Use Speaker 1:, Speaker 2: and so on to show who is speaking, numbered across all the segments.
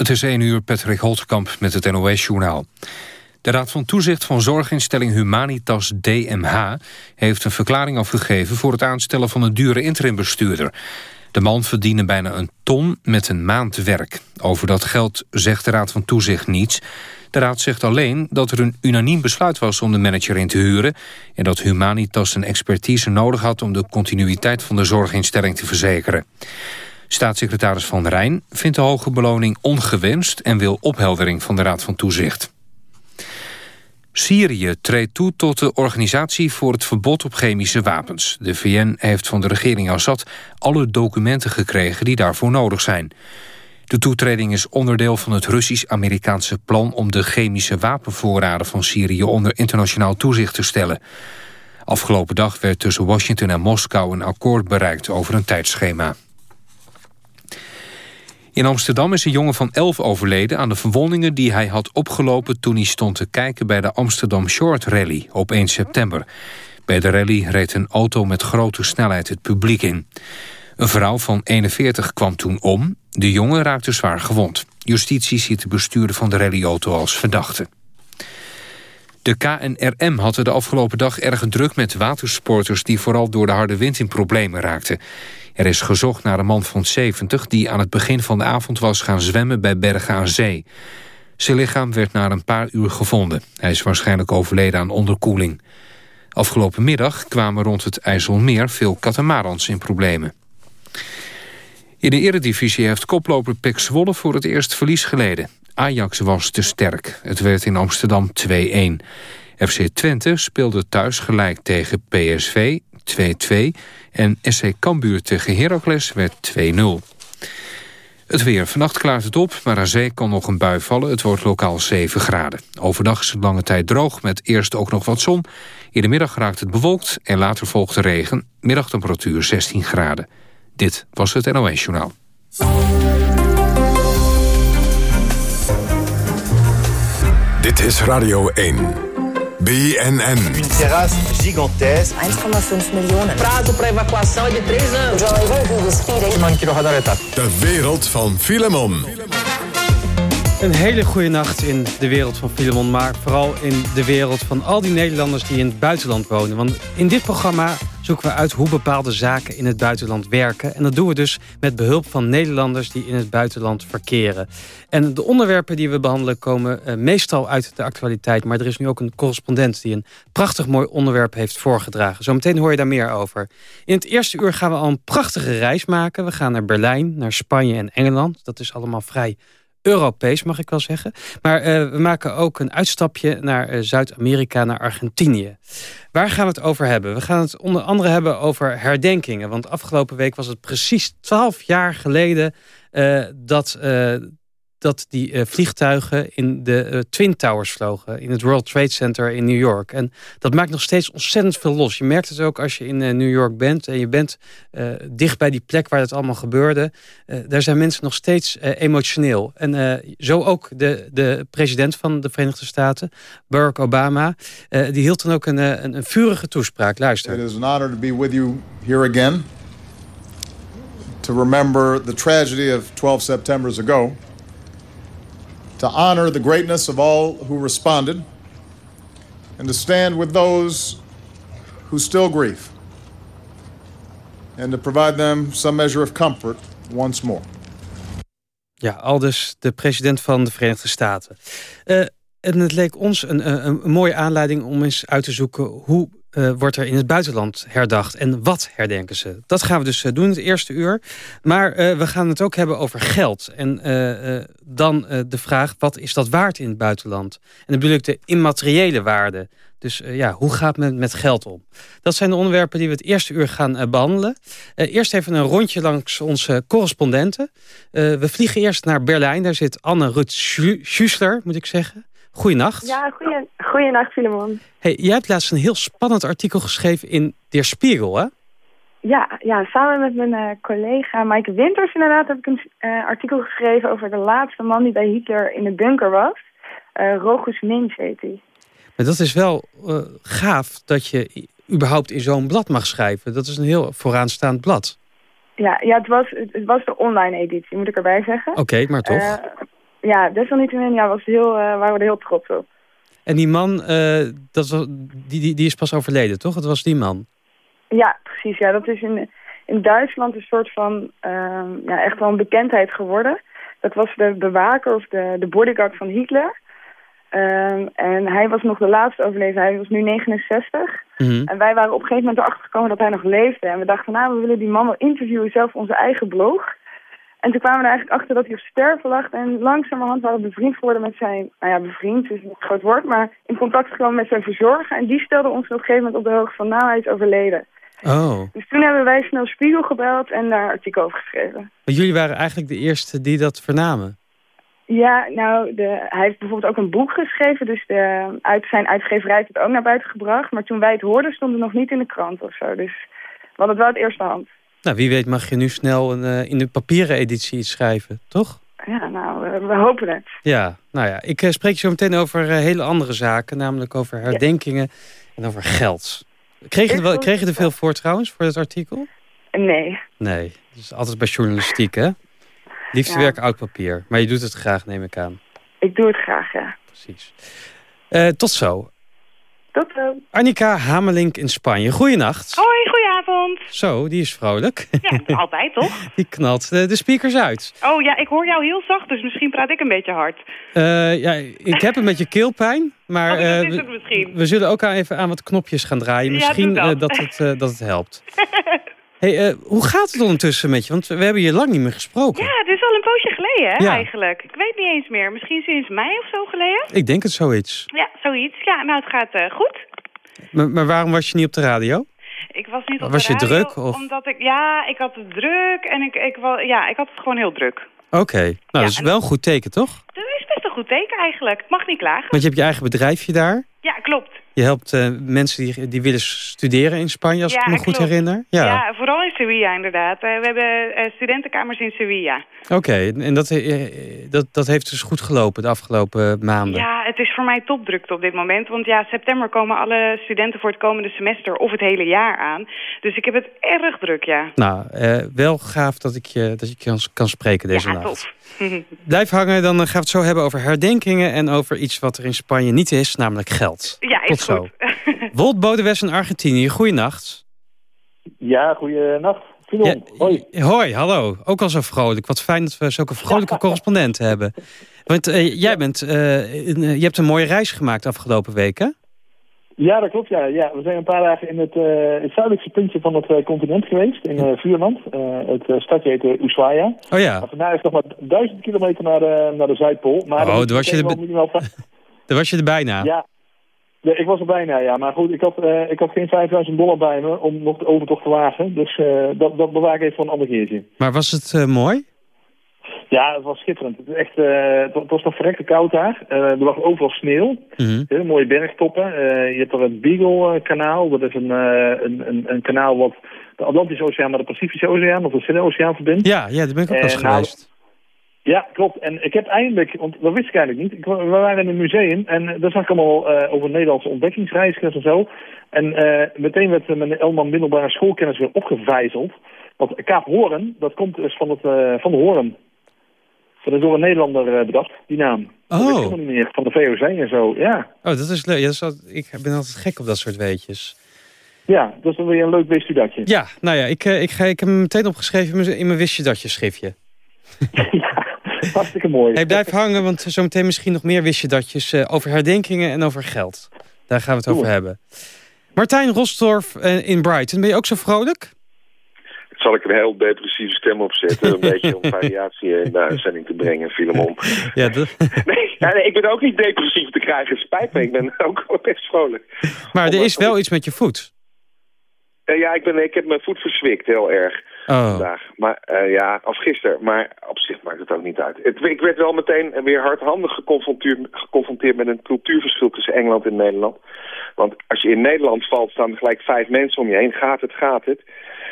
Speaker 1: Het is 1 uur, Patrick Holtkamp met het NOS-journaal. De Raad van Toezicht van Zorginstelling Humanitas DMH... heeft een verklaring afgegeven voor het aanstellen van een dure interimbestuurder. De man verdiende bijna een ton met een maand werk. Over dat geld zegt de Raad van Toezicht niets. De Raad zegt alleen dat er een unaniem besluit was om de manager in te huren... en dat Humanitas een expertise nodig had om de continuïteit van de zorginstelling te verzekeren. Staatssecretaris Van Rijn vindt de hoge beloning ongewenst... en wil opheldering van de Raad van Toezicht. Syrië treedt toe tot de Organisatie voor het Verbod op Chemische Wapens. De VN heeft van de regering Assad alle documenten gekregen die daarvoor nodig zijn. De toetreding is onderdeel van het Russisch-Amerikaanse plan... om de chemische wapenvoorraden van Syrië onder internationaal toezicht te stellen. Afgelopen dag werd tussen Washington en Moskou een akkoord bereikt over een tijdschema. In Amsterdam is een jongen van 11 overleden aan de verwondingen die hij had opgelopen toen hij stond te kijken bij de Amsterdam Short Rally op 1 september. Bij de rally reed een auto met grote snelheid het publiek in. Een vrouw van 41 kwam toen om. De jongen raakte zwaar gewond. Justitie ziet de bestuurder van de rallyauto als verdachte. De KNRM had de afgelopen dag erg druk met watersporters... die vooral door de harde wind in problemen raakten. Er is gezocht naar een man van 70 die aan het begin van de avond was gaan zwemmen bij Bergen aan Zee. Zijn lichaam werd na een paar uur gevonden. Hij is waarschijnlijk overleden aan onderkoeling. Afgelopen middag kwamen rond het IJsselmeer veel katamarans in problemen. In de eredivisie heeft koploper Pek Zwolle voor het eerst verlies geleden. Ajax was te sterk. Het werd in Amsterdam 2-1. FC Twente speelde thuis gelijk tegen PSV 2-2 en SC Cambuur tegen Heracles werd 2-0. Het weer. Vannacht klaart het op, maar aan zee kan nog een bui vallen. Het wordt lokaal 7 graden. Overdag is het lange tijd droog, met eerst ook nog wat zon. In de middag raakt het bewolkt en later volgt de regen. Middagtemperatuur 16 graden. Dit was het NOS Journaal.
Speaker 2: Dit is Radio 1. BNN.
Speaker 3: Een terras gigantesque.
Speaker 4: 1,5 miljoen.
Speaker 5: Prazo para evacuação é de 3 anos.
Speaker 2: De wereld van Filemon.
Speaker 6: Een hele goede nacht in de wereld van Filemon, maar vooral in de wereld van al die Nederlanders die in het buitenland wonen. Want in dit programma zoeken we uit hoe bepaalde zaken in het buitenland werken. En dat doen we dus met behulp van Nederlanders die in het buitenland verkeren. En de onderwerpen die we behandelen komen uh, meestal uit de actualiteit. Maar er is nu ook een correspondent die een prachtig mooi onderwerp heeft voorgedragen. Zometeen hoor je daar meer over. In het eerste uur gaan we al een prachtige reis maken. We gaan naar Berlijn, naar Spanje en Engeland. Dat is allemaal vrij Europees, mag ik wel zeggen. Maar uh, we maken ook een uitstapje naar uh, Zuid-Amerika, naar Argentinië. Waar gaan we het over hebben? We gaan het onder andere hebben over herdenkingen. Want afgelopen week was het precies twaalf jaar geleden... Uh, dat dat die uh, vliegtuigen in de uh, Twin Towers vlogen. In het World Trade Center in New York. En dat maakt nog steeds ontzettend veel los. Je merkt het ook als je in uh, New York bent. En je bent dicht bij die plek waar het allemaal gebeurde. daar zijn mensen nog steeds emotioneel. En zo ook de, de president van de Verenigde Staten, Barack Obama. die hield dan ook een, een, een vurige toespraak. Luister.
Speaker 7: It is an honor to be you here again. To remember the tragedy of 12 Septembers ago to honor the greatness of all who responded, and to stand with those who still grieve, and to provide them some measure of comfort once more.
Speaker 6: Ja, aldus de president van de Verenigde Staten. Uh, en het leek ons een, een, een, mooie aanleiding om eens uit te zoeken... hoe uh, wordt er in het buitenland herdacht en wat herdenken ze? Dat gaan we dus uh, doen het eerste uur. Maar uh, we gaan het ook hebben over geld. En dan de vraag, wat is dat waard in het buitenland? En dan bedoel ik de immateriële waarde. Dus ja, hoe gaat men met geld om? Dat zijn de onderwerpen die we het eerste uur gaan behandelen. eerst even een rondje langs onze correspondenten. we vliegen eerst naar Berlijn. Daar zit Anne Rut Schüssler, moet ik zeggen. Goeienacht.
Speaker 8: Ja, goeie, goeienacht Filemon.
Speaker 6: Hey, jij hebt laatst een heel spannend artikel geschreven in Der Spiegel, hè?
Speaker 8: Ja, ja samen met mijn uh, collega Mike Winters inderdaad heb ik een uh, artikel geschreven over de laatste man die bij Hitler in de bunker was. Uh, Rogus Minch heet hij.
Speaker 6: Maar dat is wel gaaf dat je überhaupt in zo'n blad mag schrijven. Dat is een heel vooraanstaand blad.
Speaker 8: Ja, ja het, was, het, was de online editie, moet ik erbij zeggen.
Speaker 6: Oké, okay, maar toch.
Speaker 8: Ja, desalniettemin ja, was heel, uh, waren we er heel trots op.
Speaker 6: En die man, dat was, die, die, die is pas overleden, toch? Het was die man.
Speaker 8: Ja, precies. Ja, dat is in, in Duitsland een soort van, ehm, ja, echt wel een bekendheid geworden. Dat was de bewaker of de, de bodyguard van Hitler. Um, en hij was nog de laatste overleden. Hij was nu 69. Mhm. En wij waren op een gegeven moment erachter gekomen dat hij nog leefde. En we dachten, nou, we willen die man wel interviewen, zelf onze eigen blog. En toen kwamen we er eigenlijk achter dat hij op sterven lag. En langzamerhand waren we bevriend geworden met zijn... Nou ja, bevriend is een groot woord, maar in contact gekomen met zijn verzorger. En die stelde ons op een gegeven moment op de hoogte van... nou, hij is overleden.
Speaker 6: Oh.
Speaker 8: Dus toen hebben wij snel Spiegel gebeld en daar artikel over geschreven.
Speaker 6: Maar jullie waren eigenlijk de eerste die dat vernamen?
Speaker 8: Ja, nou, de, hij heeft bijvoorbeeld ook een boek geschreven. Dus de, uit zijn uitgeverij heeft het ook naar buiten gebracht. Maar toen wij het hoorden, stond het nog niet in de krant of zo. Dus we hadden het wel het eerste hand.
Speaker 6: Nou, wie weet mag je nu snel een, uh, in de papieren editie iets schrijven, toch?
Speaker 8: Ja, nou, we, hopen het.
Speaker 6: Ja, nou ja, ik uh, spreek je zo meteen over hele andere zaken. Namelijk over herdenkingen en over geld. Kreeg je, wel, kreeg je er veel voor trouwens, voor dat artikel?
Speaker 8: Nee.
Speaker 6: Nee, dat is altijd bij journalistiek, hè? Liefst werk oud papier. Maar je doet het graag, neem ik aan.
Speaker 8: Ik doe het graag, ja.
Speaker 6: Precies. Tot zo.
Speaker 8: Tot zo.
Speaker 6: Annika Hamelink in Spanje. Goeienacht.
Speaker 4: Hoi, goedenavond.
Speaker 6: Zo, die is vrolijk.
Speaker 4: Ja, altijd toch?
Speaker 6: die knalt de, de, speakers uit.
Speaker 4: Oh ja, ik hoor jou heel zacht, dus misschien praat ik een beetje hard.
Speaker 6: Uh, ja, ik heb een beetje keelpijn. Maar
Speaker 4: oh,
Speaker 6: uh,
Speaker 4: we,
Speaker 6: we, zullen ook even aan wat knopjes gaan draaien. Misschien
Speaker 4: ja,
Speaker 6: dat, het, dat het helpt. Hey, uh, hoe gaat het ondertussen met je? Want we hebben hier lang niet meer gesproken.
Speaker 4: Ja, het is al een poosje geleden hè, ja. eigenlijk. Ik weet niet eens meer. Misschien sinds mei of zo geleden?
Speaker 6: Ik denk het zoiets.
Speaker 4: Ja, zoiets. Ja, nou het gaat uh, goed.
Speaker 6: Maar, maar, waarom was je niet op de radio?
Speaker 4: Ik was niet op
Speaker 6: was
Speaker 4: de
Speaker 6: radio. Was je druk? Of?
Speaker 4: Omdat ik, ja, ik had het druk en ik, ik, ja, ik had het gewoon heel druk.
Speaker 6: Oké, okay. nou ja, dat is wel een goed teken, toch?
Speaker 4: Dat is best een goed teken eigenlijk. Mag niet klagen.
Speaker 6: Want je hebt je eigen bedrijfje daar?
Speaker 4: Ja, klopt.
Speaker 6: Je helpt uh, mensen die, die willen studeren in Spanje, als
Speaker 4: ja,
Speaker 6: ik me goed
Speaker 4: klopt.
Speaker 6: herinner.
Speaker 4: Ja. ja, vooral in Sevilla inderdaad. Uh, we hebben uh, studentenkamers in Sevilla.
Speaker 6: Oké, okay. en dat, dat, dat heeft dus goed gelopen de afgelopen maanden?
Speaker 4: Ja, het is voor mij topdrukte op dit moment. Want ja, september komen alle studenten voor het komende semester of het hele jaar aan. Dus ik heb het erg druk, ja.
Speaker 6: Nou, wel gaaf dat ik je, dat ik je kan spreken deze
Speaker 4: ja,
Speaker 6: nacht.
Speaker 4: Tof.
Speaker 6: Blijf hangen, dan gaan we het zo hebben over herdenkingen... en over iets wat er in Spanje niet is, namelijk geld.
Speaker 4: Ja,
Speaker 6: is
Speaker 4: Tot
Speaker 6: goed. Wolt Bodewes in Argentinië, goeienacht.
Speaker 9: Ja, goeienacht. Ja, hoi.
Speaker 6: Hoi, hallo. Ook al zo vrolijk. Wat fijn dat we zulke vrolijke correspondenten hebben. Want uh, jij bent, uh, in, uh, je hebt een mooie reis gemaakt afgelopen weken.
Speaker 9: Ja, dat klopt. Ja. Ja, we zijn een paar dagen in het, het zuidelijkste puntje van het continent geweest, in Vuurland. het stadje heet Ushuaia.
Speaker 6: Oh ja.
Speaker 9: Maar vandaag is nog maar duizend kilometer naar de, naar de Zuidpool. Maar
Speaker 6: oh, daar was, je er, daar was je er bijna.
Speaker 9: Ja, ja, ik was er bijna, ja. Maar goed, ik had, uh, ik had geen 5000 dollar bij me om nog de overtocht te wagen. Dus uh, dat, dat bewaar ik even voor een ander keertje.
Speaker 6: Maar was het uh, mooi?
Speaker 9: Ja, het was schitterend. Het, is echt, het, het, was nog verrekte koud daar. er lag overal sneeuw.
Speaker 6: Mm -hmm.
Speaker 9: Hele mooie bergtoppen. je hebt er het Beagle-kanaal. Dat is een, een, een, een, kanaal wat de Atlantische Oceaan met de Pacifische Oceaan of de Stille Oceaan verbindt.
Speaker 6: Ja, ja, daar ben ik ook eens geweest.
Speaker 9: Ja, klopt. En ik heb eindelijk, want dat wist ik eigenlijk niet. We waren in een museum en daar zag ik allemaal uh, over Nederlandse ontdekkingsreizigers en zo. En uh, meteen werd mijn Elman middelbare schoolkennis weer opgevijzeld. Want Kaap Hoorn, dat komt dus van, het, uh, van de Hoorn. Dat is door een Nederlander bedacht, die naam.
Speaker 6: Oh.
Speaker 9: Dat niet meer, van de VOC en zo, ja.
Speaker 6: Oh, dat is leuk. Ja, dat is altijd, ik ben altijd gek op dat soort weetjes.
Speaker 9: Ja, dat is dan weer een leuk weestudatje.
Speaker 6: Ja, nou ja, ik, ik, ga, ik heb hem meteen opgeschreven in mijn wistje-datje schriftje.
Speaker 9: ja. Hartstikke mooi.
Speaker 6: Hey, blijf hangen, want zometeen misschien nog meer wist je datjes uh, over herdenkingen en over geld. Daar gaan we het
Speaker 9: Doe
Speaker 6: over hebben. Martijn Rosdorf uh, in Brighton, ben je ook zo vrolijk?
Speaker 10: Zal ik een heel depressieve stem opzetten, een beetje om variatie in de uitzending te brengen, Filemon.
Speaker 6: Ja, dat...
Speaker 10: nee, ja, nee, ik ben ook niet depressief te krijgen, spijt me, ik ben ook best vrolijk.
Speaker 6: Maar er is wel iets met je voet.
Speaker 10: Uh, ja, ik, ben, ik heb mijn voet verzwikt, heel erg.
Speaker 6: Oh.
Speaker 10: Vandaag. Maar uh, ja, of gisteren. Maar op zich maakt het ook niet uit. Het, ik werd wel meteen weer hardhandig geconfronteerd, geconfronteerd met een cultuurverschil tussen Engeland en Nederland. Want als je in Nederland valt, staan er gelijk vijf mensen om je heen. Gaat het, gaat het.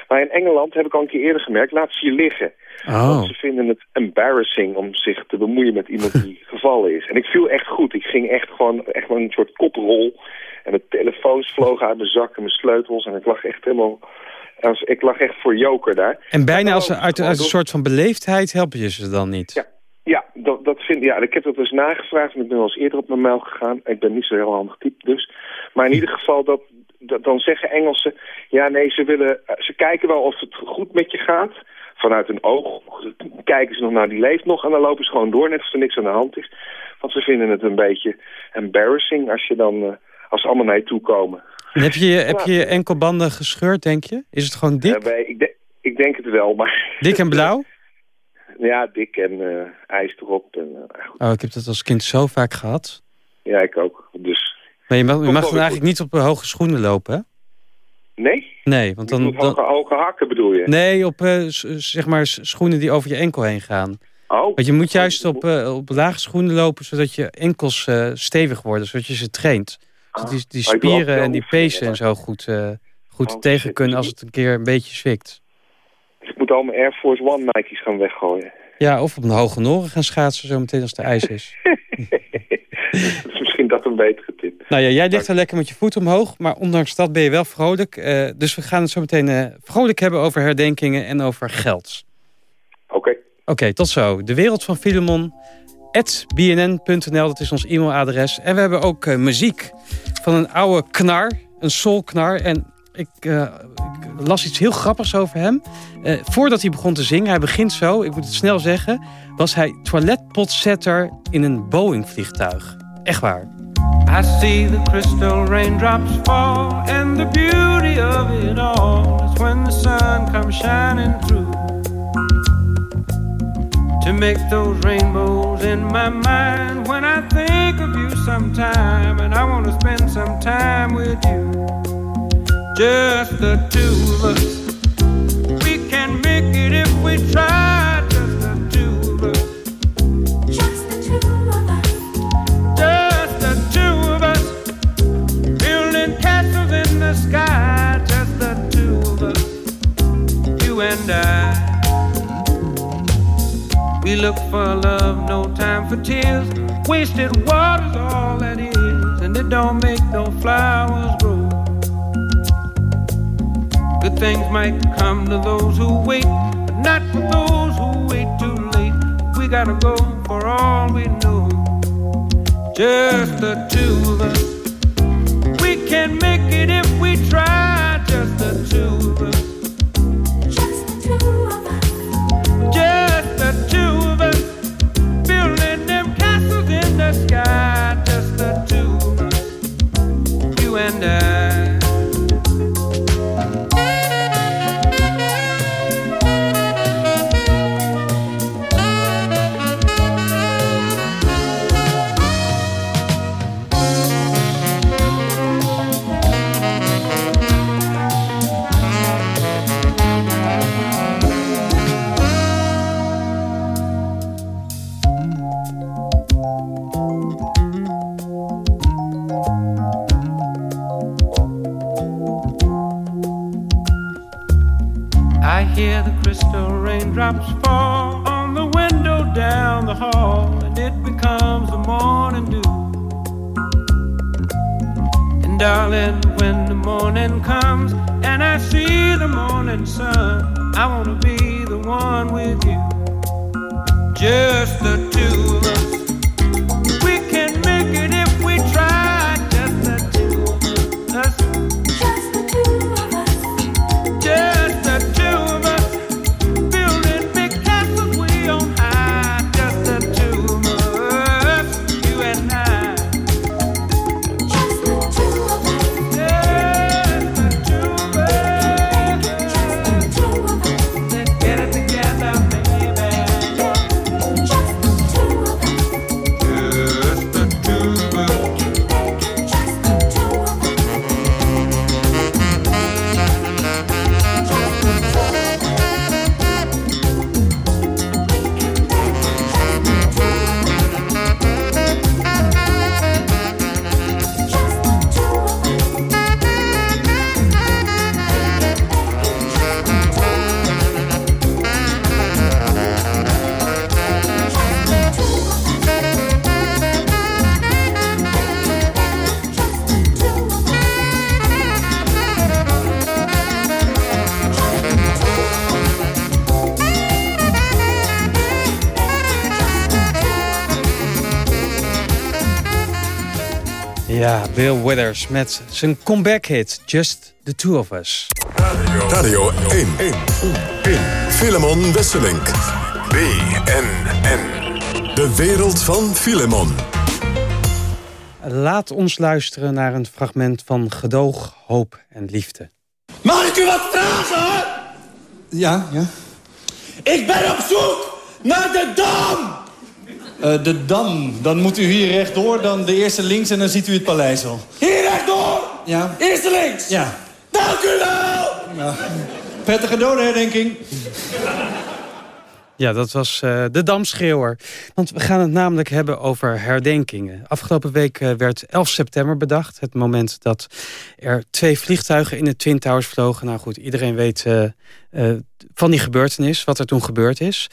Speaker 10: Maar in Engeland, heb ik al een keer eerder gemerkt, laat ze je liggen.
Speaker 6: Oh.
Speaker 10: Want ze vinden het embarrassing om zich te bemoeien met iemand die gevallen is. En ik viel echt goed. Ik ging echt gewoon echt een soort koprol. En mijn telefoons vlogen uit mijn zak en mijn sleutels. En ik lag echt helemaal... Als, ik lag echt voor joker daar.
Speaker 6: En bijna als, uit, uit een soort van beleefdheid helpen je ze dan niet?
Speaker 10: Ja, ja dat, dat vind, ja, ik heb dat dus nagevraagd en ik ben wel eens eerder op mijn mail gegaan. Ik ben niet zo heel handig type dus. Maar in ieder geval, dat, dan zeggen Engelsen... Ja, nee, ze, willen, ze kijken wel of het goed met je gaat. Vanuit hun oog kijken ze nog, nou, die leeft nog. En dan lopen ze gewoon door, net als er niks aan de hand is. Want ze vinden het een beetje embarrassing als, je dan, uh, als ze allemaal naar je toe komen.
Speaker 11: heb je, heb je enkelbanden gescheurd, denk je? Is het gewoon dik?
Speaker 10: Ja, ik, de, ik denk het wel, maar...
Speaker 11: Dik en blauw?
Speaker 10: Ja, dik en uh, ijs erop. En,
Speaker 11: uh, oh, ik heb dat als kind zo vaak gehad.
Speaker 10: Ja, ik ook. Dus...
Speaker 11: Maar je mag, je mag dan eigenlijk niet op hoge schoenen lopen, hè?
Speaker 10: Nee?
Speaker 11: Nee, want dan...
Speaker 10: Hoge, hoge hakken bedoel je?
Speaker 11: Nee, op uh, zeg maar schoenen die over je enkel heen gaan.
Speaker 10: Oh.
Speaker 11: Want je moet juist op, uh, op lage schoenen lopen, zodat je enkels uh, stevig worden, zodat je ze traint. Zodat die, die spieren en die pezen en zo goed, goed oh, tegen kunnen als het een keer een beetje zwikt.
Speaker 10: Dus ik moet al mijn Air Force One Nike's gaan weggooien.
Speaker 11: Ja, of op een hoge noren gaan schaatsen zo meteen als de ijs is.
Speaker 10: dat is misschien dat een betere tip.
Speaker 11: Nou ja, jij ligt er lekker met je voet omhoog, maar ondanks dat ben je wel vrolijk. Uh, dus we gaan het zo meteen uh, vrolijk hebben over herdenkingen en over geld.
Speaker 10: Oké. Okay.
Speaker 11: Oké, okay, tot zo. De wereld van Filemon, bnn.nl, dat is ons e-mailadres. En we hebben ook uh, muziek van een oude knar, een soulknar. En ik, uh, ik, las iets heel grappigs over hem. Uh, voordat hij begon te zingen, hij begint zo, ik moet het snel zeggen... was hij toiletpotzetter in een Boeing-vliegtuig. Echt waar. I see the crystal raindrops fall And the beauty of it all Is when the sun comes shining through To make those rainbows in my mind When I think of you sometime And I want to spend some time with you Just the two of us. We can make it if we try. Just the two of us.
Speaker 12: Just the two of us.
Speaker 11: Just the two of us. Building castles in the sky. Just the two of us. You and I. We look for love, no time for tears. Wasted water's all that is, and it don't make no flowers grow. Good things might come to those who wait, but not for those who wait too late. We gotta go for all we know. Just the two of us. We can make it if we try. Just the two of us.
Speaker 12: Just the two of us.
Speaker 11: Just the two of us. Building them castles in the sky.
Speaker 6: Ja, Bill Withers met zijn comeback hit Just the Two of Us.
Speaker 2: Radio 1. 1. 1. Filemon Wesselink. BNN. De wereld van Filemon.
Speaker 6: Laat ons luisteren naar een fragment van Gedoog, Hoop en Liefde.
Speaker 13: Mag ik u wat vragen?
Speaker 14: Ja, ja.
Speaker 13: Ik ben op zoek naar de Dam!
Speaker 14: Uh, de Dam. Dan moet u hier rechtdoor, dan de eerste links en dan ziet u het paleis al.
Speaker 13: Hier rechtdoor!
Speaker 14: Ja.
Speaker 13: Eerste links!
Speaker 14: Ja.
Speaker 13: Dank u wel!
Speaker 14: ja. Prettige dodenherdenking.
Speaker 6: Ja, dat was uh, de Damschreeuwer. Want we gaan het namelijk hebben over herdenkingen. Afgelopen week uh, werd 11 september bedacht. Het moment dat er twee vliegtuigen in de Twin Towers vlogen. Nou goed, iedereen weet uh, van die gebeurtenis, wat er toen gebeurd is.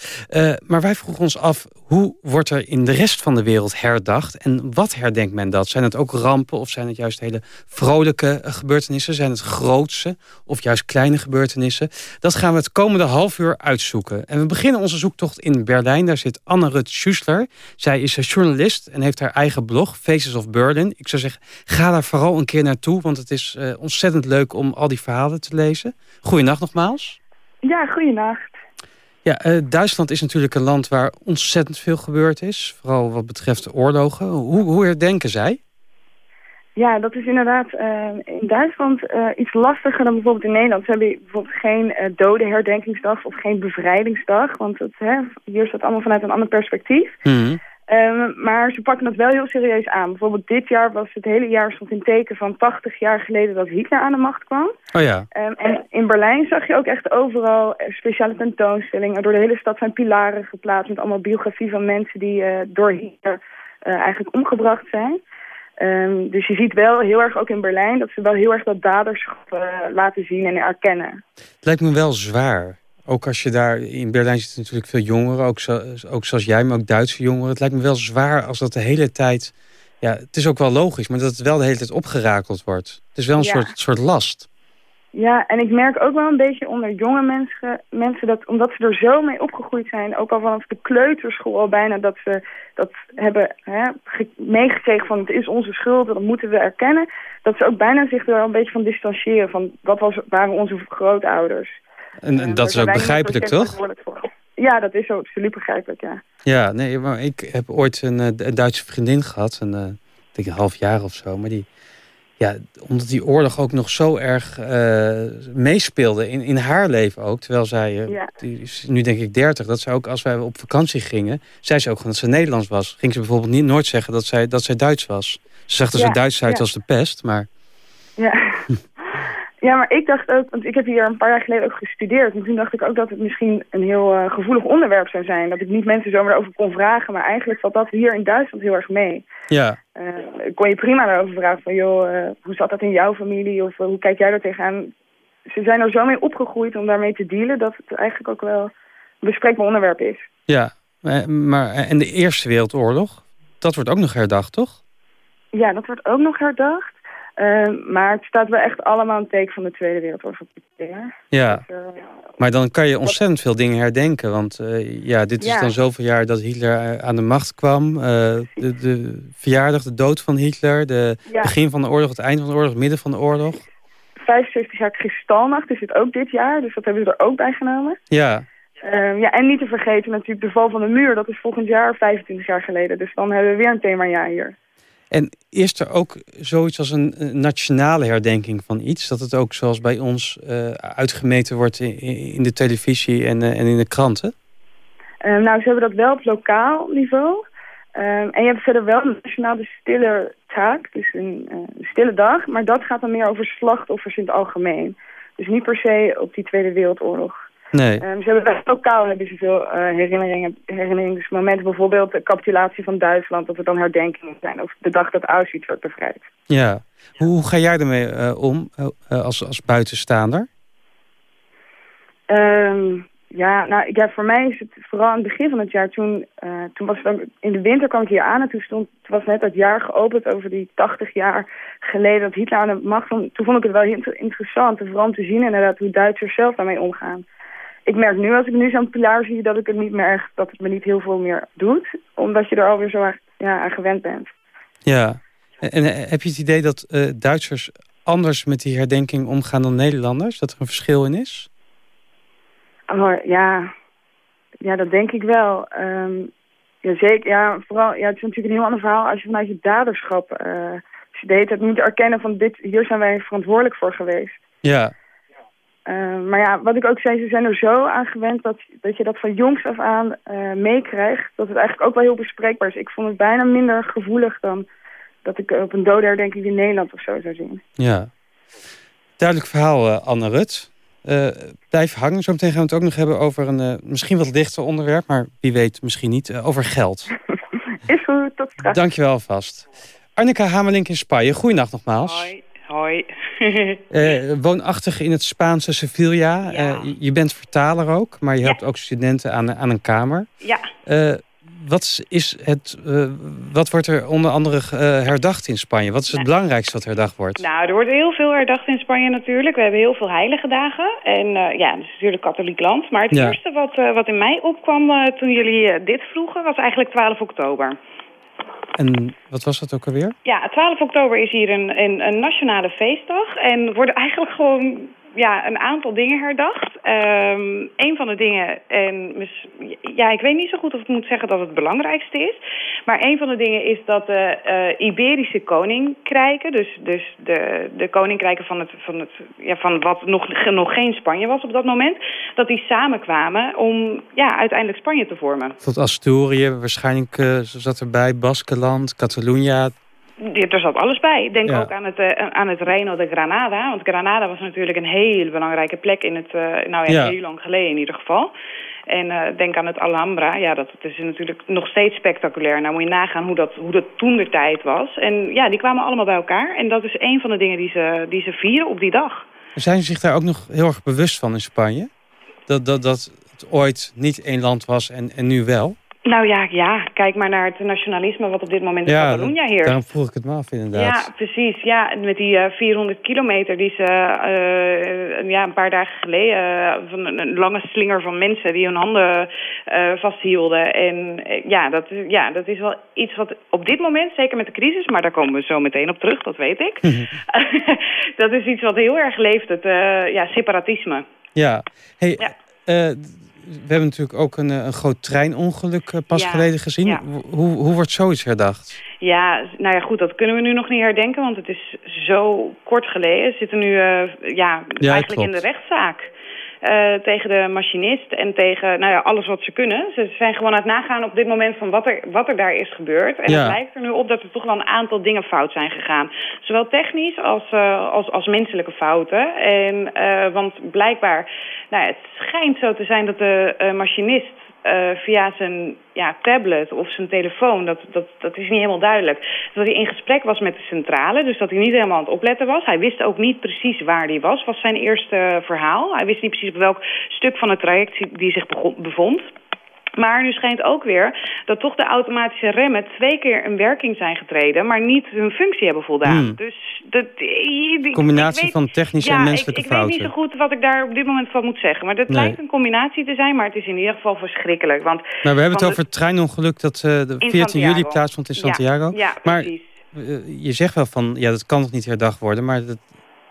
Speaker 6: maar wij vroegen ons af, hoe wordt er in de rest van de wereld herdacht? En wat herdenkt men dat? Zijn het ook rampen of zijn het juist hele vrolijke gebeurtenissen? Zijn het grootse of juist kleine gebeurtenissen? Dat gaan we het komende half uur uitzoeken. En we beginnen onze zoektocht in Berlijn. Daar zit Anne-Rut Schussler. Zij is journalist en heeft haar eigen blog, Faces of Berlin. Ik zou zeggen, ga daar vooral een keer naartoe, want het is ontzettend leuk om al die verhalen te lezen. Goeienacht nogmaals.
Speaker 8: Ja, goeienacht.
Speaker 6: Ja, uh, Duitsland is natuurlijk een land waar ontzettend veel gebeurd is. Vooral wat betreft de oorlogen. Hoe, hoe herdenken zij?
Speaker 8: Ja, dat is inderdaad uh, in Duitsland uh, iets lastiger dan bijvoorbeeld in Nederland. Ze hebben bijvoorbeeld geen uh, dodenherdenkingsdag of geen bevrijdingsdag. Want het, hè, hier staat allemaal vanuit een ander perspectief.
Speaker 6: Mm.
Speaker 8: Um, maar ze pakken het wel heel serieus aan. Bijvoorbeeld dit jaar was het hele jaar stond in teken van 80 jaar geleden dat Hitler aan de macht kwam.
Speaker 6: Oh ja.
Speaker 8: Um, en in Berlijn zag je ook echt overal speciale tentoonstellingen. Door de hele stad zijn pilaren geplaatst met allemaal biografie van mensen die uh, door Hitler uh, eigenlijk omgebracht zijn. Um, dus je ziet wel heel erg ook in Berlijn dat ze wel heel erg dat daderschap uh, laten zien en erkennen.
Speaker 6: Het lijkt me wel zwaar. Ook als je daar, in Berlijn zitten natuurlijk veel jongeren, ook, zo, ook zoals jij, maar ook Duitse jongeren. Het lijkt me wel zwaar als dat de hele tijd, ja, het is ook wel logisch, maar dat het wel de hele tijd opgerakeld wordt. Het is wel een
Speaker 8: Ja.
Speaker 6: soort, soort last.
Speaker 8: Ja, en ik merk ook wel een beetje onder jonge mensen, mensen dat omdat ze er zo mee opgegroeid zijn, ook al vanaf de kleuterschool al bijna, dat ze dat hebben hè, ge- meegekregen van het is onze schuld, dat moeten we erkennen, dat ze ook bijna zich er al een beetje van distancieren van wat was, waren onze grootouders.
Speaker 6: En, en
Speaker 8: Eh,
Speaker 6: dat is ook begrijpelijk,
Speaker 8: zo
Speaker 6: toch?
Speaker 8: Ja, dat is zo absoluut begrijpelijk, ja.
Speaker 6: Ja, nee, maar ik heb ooit een, eh, een Duitse vriendin gehad, een, eh, ik denk een half jaar of zo, maar die, ja, omdat die oorlog ook nog zo erg meespeelde in, in haar leven ook, terwijl zij,
Speaker 8: Ja.
Speaker 6: die is nu denk ik 30, dat zij ook als wij op vakantie gingen, zei ze ook gewoon dat ze Nederlands was. Ging ze bijvoorbeeld niet nooit zeggen dat zij, dat zij Duits was. Ze zag er zo
Speaker 8: Ja,
Speaker 6: Duits uit
Speaker 8: ja.
Speaker 6: als de pest, maar
Speaker 8: Ja. Ja, maar ik dacht ook, want ik heb hier een paar jaar geleden ook gestudeerd. En toen dacht ik ook dat het misschien een heel eh, gevoelig onderwerp zou zijn. Dat ik niet mensen zomaar erover kon vragen. Maar eigenlijk valt dat hier in Duitsland heel erg mee.
Speaker 6: ja.
Speaker 8: Eh, kon je prima daarover vragen van, joh, eh, hoe zat dat in jouw familie? Of hoe kijk jij daar tegenaan? Ze zijn er zo mee opgegroeid om daarmee te dealen... dat het eigenlijk ook wel een bespreekbaar onderwerp is.
Speaker 6: Ja, maar, en de Eerste Wereldoorlog, dat wordt ook nog herdacht, toch?
Speaker 8: Ja, dat wordt ook nog herdacht. Eh, maar het staat wel echt allemaal een teken van de Tweede Wereldoorlog. op dit jaar.
Speaker 6: Ja.
Speaker 8: Dus, eh,
Speaker 6: Maar dan kan je ontzettend veel dingen herdenken. Want eh, ja, dit is
Speaker 8: Ja.
Speaker 6: dan zoveel jaar dat Hitler eh, aan de macht kwam. De, de verjaardag, de dood van Hitler. De
Speaker 8: Ja.
Speaker 6: begin van de oorlog, het eind van de oorlog, het midden van de oorlog.
Speaker 8: 75 jaar Kristalnacht is het ook dit jaar, dus dat hebben ze er ook bij genomen.
Speaker 6: Ja,
Speaker 8: Ehm, ja, en niet te vergeten natuurlijk de val van de muur, dat is volgend jaar 25 jaar geleden. Dus dan hebben we weer een themajaar hier.
Speaker 6: En is er ook zoiets als een, een nationale herdenking van iets? Dat het ook zoals bij ons eh, uitgemeten wordt in, de televisie en, eh, en in de kranten?
Speaker 8: Ehm, nou, ze hebben dat wel op lokaal niveau. Ehm, en je hebt verder wel nationaal de stille taak, dus een eh, stille dag. Maar dat gaat dan meer over slachtoffers in het algemeen. Dus niet per se op die Tweede Wereldoorlog.
Speaker 6: Nee.
Speaker 8: Ehm, ze hebben wel lokaal hebben ze veel eh, herinneringen, herinneringsmomenten. Bijvoorbeeld de capitulatie van Duitsland, dat er dan herdenkingen zijn. Of de dag dat Auschwitz werd bevrijd.
Speaker 6: Ja. Hoe, ga jij ermee eh, om eh, als, als buitenstaander?
Speaker 8: Ehm, ja, nou, ja, voor mij is het vooral aan het begin van het jaar. Toen, toen was het in de winter kwam ik hier aan en toen stond, toen was net dat jaar geopend over die 80 jaar geleden dat Hitler aan de macht kwam. Toen vond ik het wel heel inter- interessant, en vooral om te zien inderdaad hoe Duitsers zelf daarmee omgaan. Ik merk nu, als ik nu zo'n pilaar zie, dat ik het niet meer echt, dat het me niet heel veel meer doet. Omdat je er alweer zo aan, ja, aan gewend bent.
Speaker 6: Ja. En, en, heb je het idee dat eh, Duitsers anders met die herdenking omgaan dan Nederlanders? Dat er een verschil in is?
Speaker 8: Oh, ja. ja, dat denk ik wel. Ehm, ja, zeker. Ja, vooral, ja, het is natuurlijk een heel ander verhaal als je vanuit je daderschap... eh als je de hele tijd moet erkennen van dit, hier zijn wij verantwoordelijk voor geweest.
Speaker 6: Ja.
Speaker 8: Eh, maar ja, wat ik ook zei, ze zijn er zo aan gewend dat, dat je dat van jongs af aan eh, meekrijgt. Dat het eigenlijk ook wel heel bespreekbaar is. Ik vond het bijna minder gevoelig dan dat ik op een dodenherdenking in Nederland of zo zou zien.
Speaker 6: Ja. Duidelijk verhaal, eh, Anne Rut. Eh, blijf hangen. Zometeen gaan we het ook nog hebben over een eh, misschien wat lichter onderwerp, maar wie weet misschien niet, over geld.
Speaker 8: Is goed, tot straks.
Speaker 6: Dankjewel alvast. Arnika Hamelink in Spanje, goeienacht nogmaals.
Speaker 4: Hoi. Hoi.
Speaker 6: Eh, woonachtig in het Spaanse Sevilla. Eh, je bent vertaler ook, maar je helpt ook studenten aan, aan een kamer.
Speaker 4: ja.
Speaker 6: Eh, wat, is het, wat wordt er onder andere herdacht in Spanje? Wat is het belangrijkste wat herdacht wordt?
Speaker 4: Nou, er wordt heel veel herdacht in Spanje natuurlijk. We hebben heel veel heilige dagen. En ja, het is natuurlijk katholiek land. Maar het
Speaker 6: Ja.
Speaker 4: eerste wat, wat in mij opkwam toen jullie dit vroegen... was eigenlijk 12 oktober.
Speaker 6: En wat was dat ook alweer?
Speaker 4: Ja, 12 oktober is hier een, een, een nationale feestdag. En worden eigenlijk gewoon ja, een aantal dingen herdacht. Ehm een van de dingen, en ja, ik weet niet zo goed of ik moet zeggen dat het het belangrijkste is. Maar een van de dingen is dat de eh, Iberische koninkrijken, dus, dus de, de koninkrijken van, het, van, het, ja, van wat nog, nog geen Spanje was op dat moment, dat die samenkwamen om ja, uiteindelijk Spanje te vormen.
Speaker 6: Tot Asturië, waarschijnlijk eh, zat erbij, Baskeland, Catalunya.
Speaker 4: Er zat alles bij. Denk
Speaker 6: Ja.
Speaker 4: ook aan het, eh, aan het Reino de Granada. Want Granada was natuurlijk een hele belangrijke plek in het... eh, nou ja,
Speaker 6: Ja.
Speaker 4: heel lang geleden in ieder geval. En eh, denk aan het Alhambra. Ja, dat, dat is natuurlijk nog steeds spectaculair. Nou moet je nagaan hoe dat, hoe dat toen de tijd was. En ja, die kwamen allemaal bij elkaar. En dat is een van de dingen die ze, die ze vieren op die dag.
Speaker 6: Zijn ze zich daar ook nog heel erg bewust van in Spanje? Dat, dat, dat het ooit niet één land was en, en nu wel?
Speaker 4: Nou ja, ja, kijk maar naar het nationalisme wat op dit moment in
Speaker 6: ja,
Speaker 4: Catalonië
Speaker 6: dat-
Speaker 4: heerst.
Speaker 6: daarom vroeg ik het me af inderdaad.
Speaker 4: Ja, precies. Ja, met die eh, 400 kilometer die ze eh, ja, een paar dagen geleden... eh, van een, lange slinger van mensen die hun handen vasthielden. En ja, dat, is- ja, dat is wel iets wat op dit moment, zeker met de crisis... maar daar komen we zo meteen op terug, dat weet ik. dat is iets wat heel erg leeft, het ja, separatisme.
Speaker 6: Ja. Hey, we hebben natuurlijk ook een, eh, een groot treinongeluk eh, pas
Speaker 4: Ja,
Speaker 6: geleden gezien.
Speaker 4: ja.
Speaker 6: Hoe, hoe wordt zoiets herdacht?
Speaker 4: Ja, nou ja, goed, dat kunnen we nu nog niet herdenken, want het is zo kort geleden. Ze zitten nu eh, ja, eigenlijk
Speaker 6: klopt.
Speaker 4: in de rechtszaak eh, tegen de machinist en tegen nou ja, alles wat ze kunnen. Ze zijn gewoon aan het nagaan op dit moment van wat er, wat er daar is gebeurd. En
Speaker 6: Ja.
Speaker 4: het lijkt er nu op dat er toch wel een aantal dingen fout zijn gegaan. Zowel technisch als, eh, als, als menselijke fouten. En, eh, want blijkbaar, nou ja, het schijnt zo te zijn dat de machinist eh, via zijn ja, tablet of zijn telefoon, dat, dat, dat is niet helemaal duidelijk. Dat hij in gesprek was met de centrale, dus dat hij niet helemaal aan het opletten was. Hij wist ook niet precies waar hij was, was zijn eerste verhaal. Hij wist niet precies op welk stuk van het traject die- zich bevond. Maar nu schijnt ook weer dat toch de automatische remmen twee keer in werking zijn getreden, maar niet hun functie hebben voldaan.
Speaker 6: Hmm.
Speaker 4: Dus dat, ik-
Speaker 6: Combinatie
Speaker 4: ik weet-
Speaker 6: van technische
Speaker 4: ja,
Speaker 6: en menselijke
Speaker 4: ik, ik weet
Speaker 6: fouten.
Speaker 4: niet zo goed wat ik daar op dit moment van moet zeggen. Maar dat
Speaker 6: Nee.
Speaker 4: lijkt een combinatie te zijn, maar het is in ieder geval verschrikkelijk. Want
Speaker 6: Maar we hebben het over het treinongeluk dat eh, de
Speaker 4: In
Speaker 6: 14 juli plaatsvond in Santiago.
Speaker 4: ja,
Speaker 6: maar
Speaker 4: precies.
Speaker 6: eh, je zegt wel van, ja, dat kan nog niet herdacht worden. Maar dat,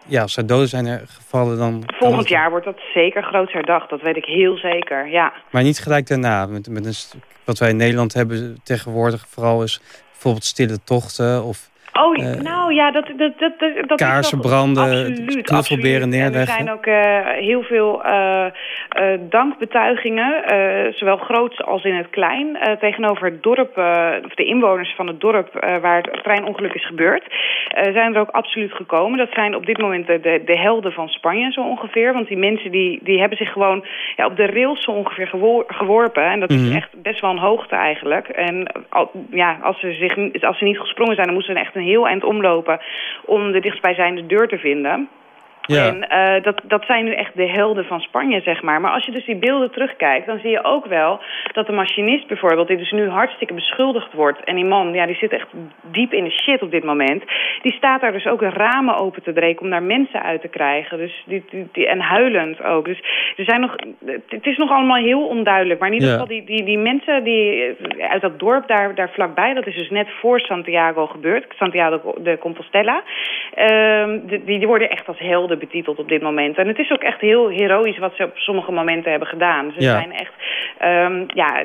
Speaker 6: ja, als er doden zijn er gevallen, dan...
Speaker 4: Volgend
Speaker 6: het-
Speaker 4: jaar wordt dat zeker groots herdacht. Dat weet ik heel zeker, ja.
Speaker 6: Maar niet gelijk daarna. Met, met een, wat wij in Nederland hebben tegenwoordig vooral is bijvoorbeeld stille tochten of
Speaker 4: Oh,
Speaker 6: Eh,
Speaker 4: nou ja, dat, dat, dat, dat,
Speaker 6: kaarsen
Speaker 4: is
Speaker 6: branden,
Speaker 4: absoluut,
Speaker 6: knuffelberen.
Speaker 4: En
Speaker 6: neerleggen.
Speaker 4: er zijn ook eh, heel veel eh, dankbetuigingen, zowel groots als in het klein, tegenover het dorp, of de inwoners van het dorp waar het treinongeluk is gebeurd. zijn er ook absoluut gekomen. Dat zijn op dit moment de, de, de helden van Spanje zo ongeveer. Want die mensen die, die hebben zich gewoon ja, op de rails zo ongeveer gewo- geworpen. En dat is
Speaker 15: Mhm.
Speaker 4: echt best wel een hoogte eigenlijk. En al, ja, als, ze zich, als ze niet gesprongen zijn, dan moesten ze echt een heel eind omlopen om de dichtstbijzijnde deur te vinden.
Speaker 6: Ja.
Speaker 4: En eh, dat, dat zijn nu echt de helden van Spanje, zeg maar. Maar als je dus die beelden terugkijkt, dan zie je ook wel dat de machinist bijvoorbeeld, die dus nu hartstikke beschuldigd wordt. En die man, ja, die zit echt diep in de shit op dit moment. Die staat daar dus ook ramen open te breken om daar mensen uit te krijgen. Dus die, die, die- en huilend ook. Dus er zijn nog, het is nog allemaal heel onduidelijk. Maar in ieder
Speaker 6: Ja.
Speaker 4: geval, die, die, die mensen die uit dat dorp daar, daar vlakbij, dat is dus net voor Santiago gebeurd, Santiago de Compostela. Ehm, die, die worden echt als helden betiteld op dit moment. En het is ook echt heel heroïs wat ze op sommige momenten hebben gedaan. Ze
Speaker 6: Ja.
Speaker 4: zijn echt ehm, ja,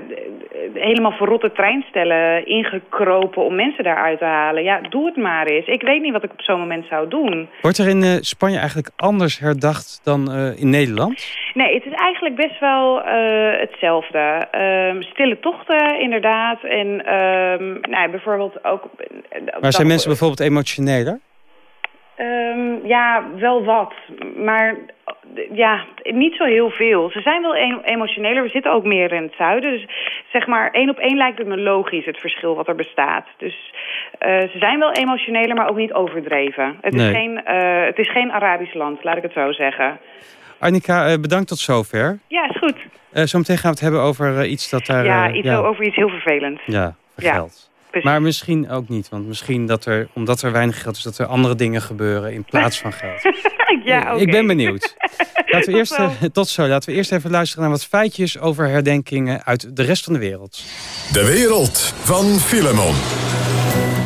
Speaker 4: helemaal verrotte treinstellen ingekropen om mensen daaruit te halen. Ja, doe het maar eens. Ik weet niet wat ik op zo'n moment zou doen.
Speaker 6: Wordt er in eh, Spanje eigenlijk anders herdacht dan eh, in Nederland?
Speaker 4: Nee, het is eigenlijk best wel eh, hetzelfde. Ehm, stille tochten, inderdaad. En ehm, nou, bijvoorbeeld ook...
Speaker 6: Maar zijn mensen bijvoorbeeld emotioneler?
Speaker 4: Ehm, ja, wel wat. Maar ja, niet zo heel veel. Ze zijn wel emotioneler. We zitten ook meer in het zuiden. Dus zeg maar, één op één lijkt het me logisch het verschil wat er bestaat. Dus eh, ze zijn wel emotioneler, maar ook niet overdreven. Het,
Speaker 6: Nee.
Speaker 4: is, geen, eh, het is geen Arabisch land, laat ik het zo zeggen.
Speaker 6: Arnika, eh, bedankt tot zover.
Speaker 4: Ja, is goed.
Speaker 6: Eh zometeen gaan we het hebben over iets dat daar...
Speaker 4: ja, iets over iets heel vervelends.
Speaker 6: Ja,
Speaker 4: Ja,
Speaker 6: geld.
Speaker 4: Precies.
Speaker 6: Maar misschien ook niet. Want misschien dat er, omdat er weinig geld is, dat er andere dingen gebeuren in plaats van geld.
Speaker 4: ja, oké.
Speaker 6: Ik ben benieuwd. Laten we
Speaker 4: Tot
Speaker 6: eerst,
Speaker 4: zo.
Speaker 6: eh, tot zo. Laten we eerst even luisteren naar wat feitjes over herdenkingen uit de rest van de wereld.
Speaker 2: De wereld van Filemon.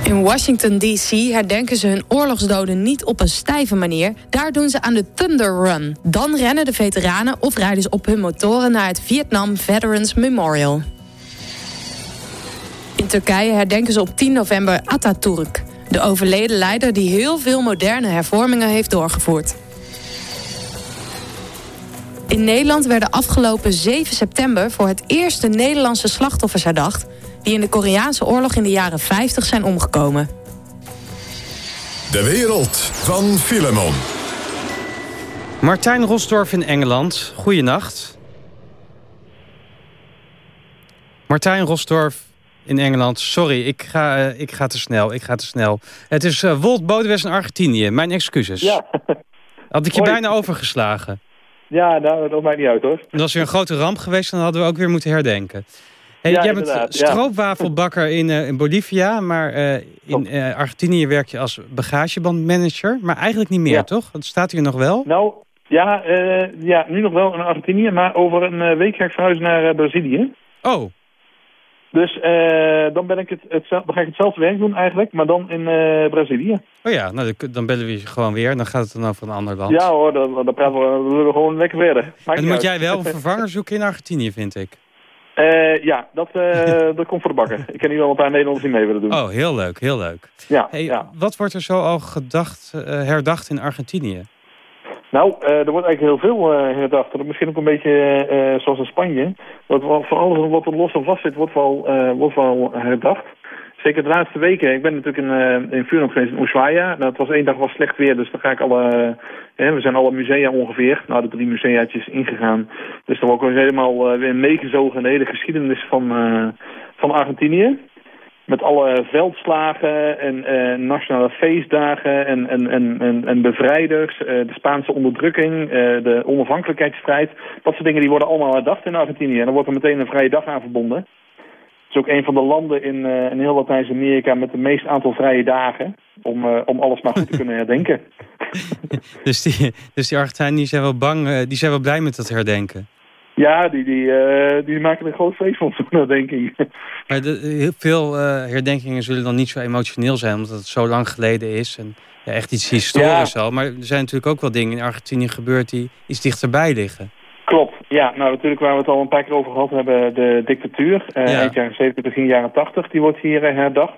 Speaker 15: In Washington D.C. herdenken ze hun oorlogsdoden niet op een stijve manier. Daar doen ze aan de Thunder Run. Dan rennen de veteranen of rijden ze op hun motoren naar het Vietnam Veterans Memorial. In Turkije herdenken ze op 10 november Atatürk. De overleden leider die heel veel moderne hervormingen heeft doorgevoerd. In Nederland werden afgelopen 7 september voor het eerst de Nederlandse slachtoffers herdacht... die in de Koreaanse oorlog in de jaren 50 zijn omgekomen.
Speaker 2: De wereld van Filemon.
Speaker 6: Martijn Rosdorf in Engeland, goeienacht. Martijn Rosdorf in Engeland, sorry, ik ga, eh, ik ga te snel, ik ga te snel. Het is eh, Wolt Bodewes in Argentinië, mijn excuses.
Speaker 9: Ja.
Speaker 6: Had ik je
Speaker 9: Hoi.
Speaker 6: bijna overgeslagen.
Speaker 9: Ja, nou, dat maakt niet uit hoor.
Speaker 6: Dat was weer een grote ramp geweest dan hadden we ook weer moeten herdenken. Hey,
Speaker 9: Ja,
Speaker 6: jij bent
Speaker 9: ja.
Speaker 6: stroopwafelbakker in, eh, in Bolivia, maar in Argentinië werk je als bagagebandmanager. Maar eigenlijk niet meer,
Speaker 9: Ja.
Speaker 6: toch? Dat staat hier nog wel.
Speaker 9: Nou, ja, ja, nu nog wel in Argentinië, maar over een week ga ik verhuizen naar Brazilië.
Speaker 6: Oh,
Speaker 9: Dus eh, dan, ben ik het, het, dan ga ik hetzelfde werk doen eigenlijk, maar dan in eh, Brazilië.
Speaker 6: oh ja, nou, dan- bellen we je gewoon weer. Dan gaat het dan over een ander land.
Speaker 9: Ja hoor, dan, dan praten we, dan willen we gewoon lekker verder. Maakt
Speaker 6: en dan moet
Speaker 9: uit.
Speaker 6: jij wel een vervanger zoeken in Argentinië, vind ik.
Speaker 9: Eh, ja, dat, dat komt voor de bakker. Ik ken niet wel een paar Nederlanders die mee willen doen.
Speaker 6: Oh, heel leuk, heel leuk.
Speaker 9: Ja,
Speaker 6: Hey,
Speaker 9: ja.
Speaker 6: Wat wordt er zo al gedacht, herdacht in Argentinië?
Speaker 9: Nou, eh, er wordt eigenlijk heel veel eh, herdacht. Dat is Misschien ook een beetje eh, zoals in Spanje. Wat, voor alles wat er los en vast zit, wordt wel, eh, wel herdacht. Zeker de laatste weken. Ik ben natuurlijk in, uh, in geweest in Ushuaia. Dat was één dag was slecht weer, dus dan ga ik alle... eh, we zijn alle musea ongeveer, nou de drie museaatjes ingegaan. Dus dan ik weer helemaal eh, weer meegezogen in de hele geschiedenis van, eh, van Argentinië. Met alle veldslagen en eh, nationale feestdagen en, en, en, en, bevrijders, eh, de Spaanse onderdrukking, eh, de onafhankelijkheidsstrijd. Dat soort dingen die worden allemaal herdacht in Argentinië. En dan wordt er meteen een vrije dag aan verbonden. Het is ook een van de landen in, in heel Latijns-Amerika met het meest aantal vrije dagen. Om, om alles maar goed te kunnen herdenken.
Speaker 6: Dus die, dus die Argentijnen die zijn wel bang, die zijn wel blij met dat herdenken.
Speaker 9: Ja, die, die, eh, die maken er een groot feest van zo'n herdenking.
Speaker 6: Maar de, heel veel eh, herdenkingen zullen dan niet zo emotioneel zijn, omdat het zo lang geleden is. En ja, echt iets historisch al. Maar er zijn natuurlijk ook wel dingen in Argentinië gebeurd die iets dichterbij liggen.
Speaker 9: Klopt, ja. Nou, natuurlijk waar we het al een paar keer over gehad hebben, de dictatuur.
Speaker 6: Ja.
Speaker 9: Eind jaren 70, begin jaren 80, die wordt hier herdacht.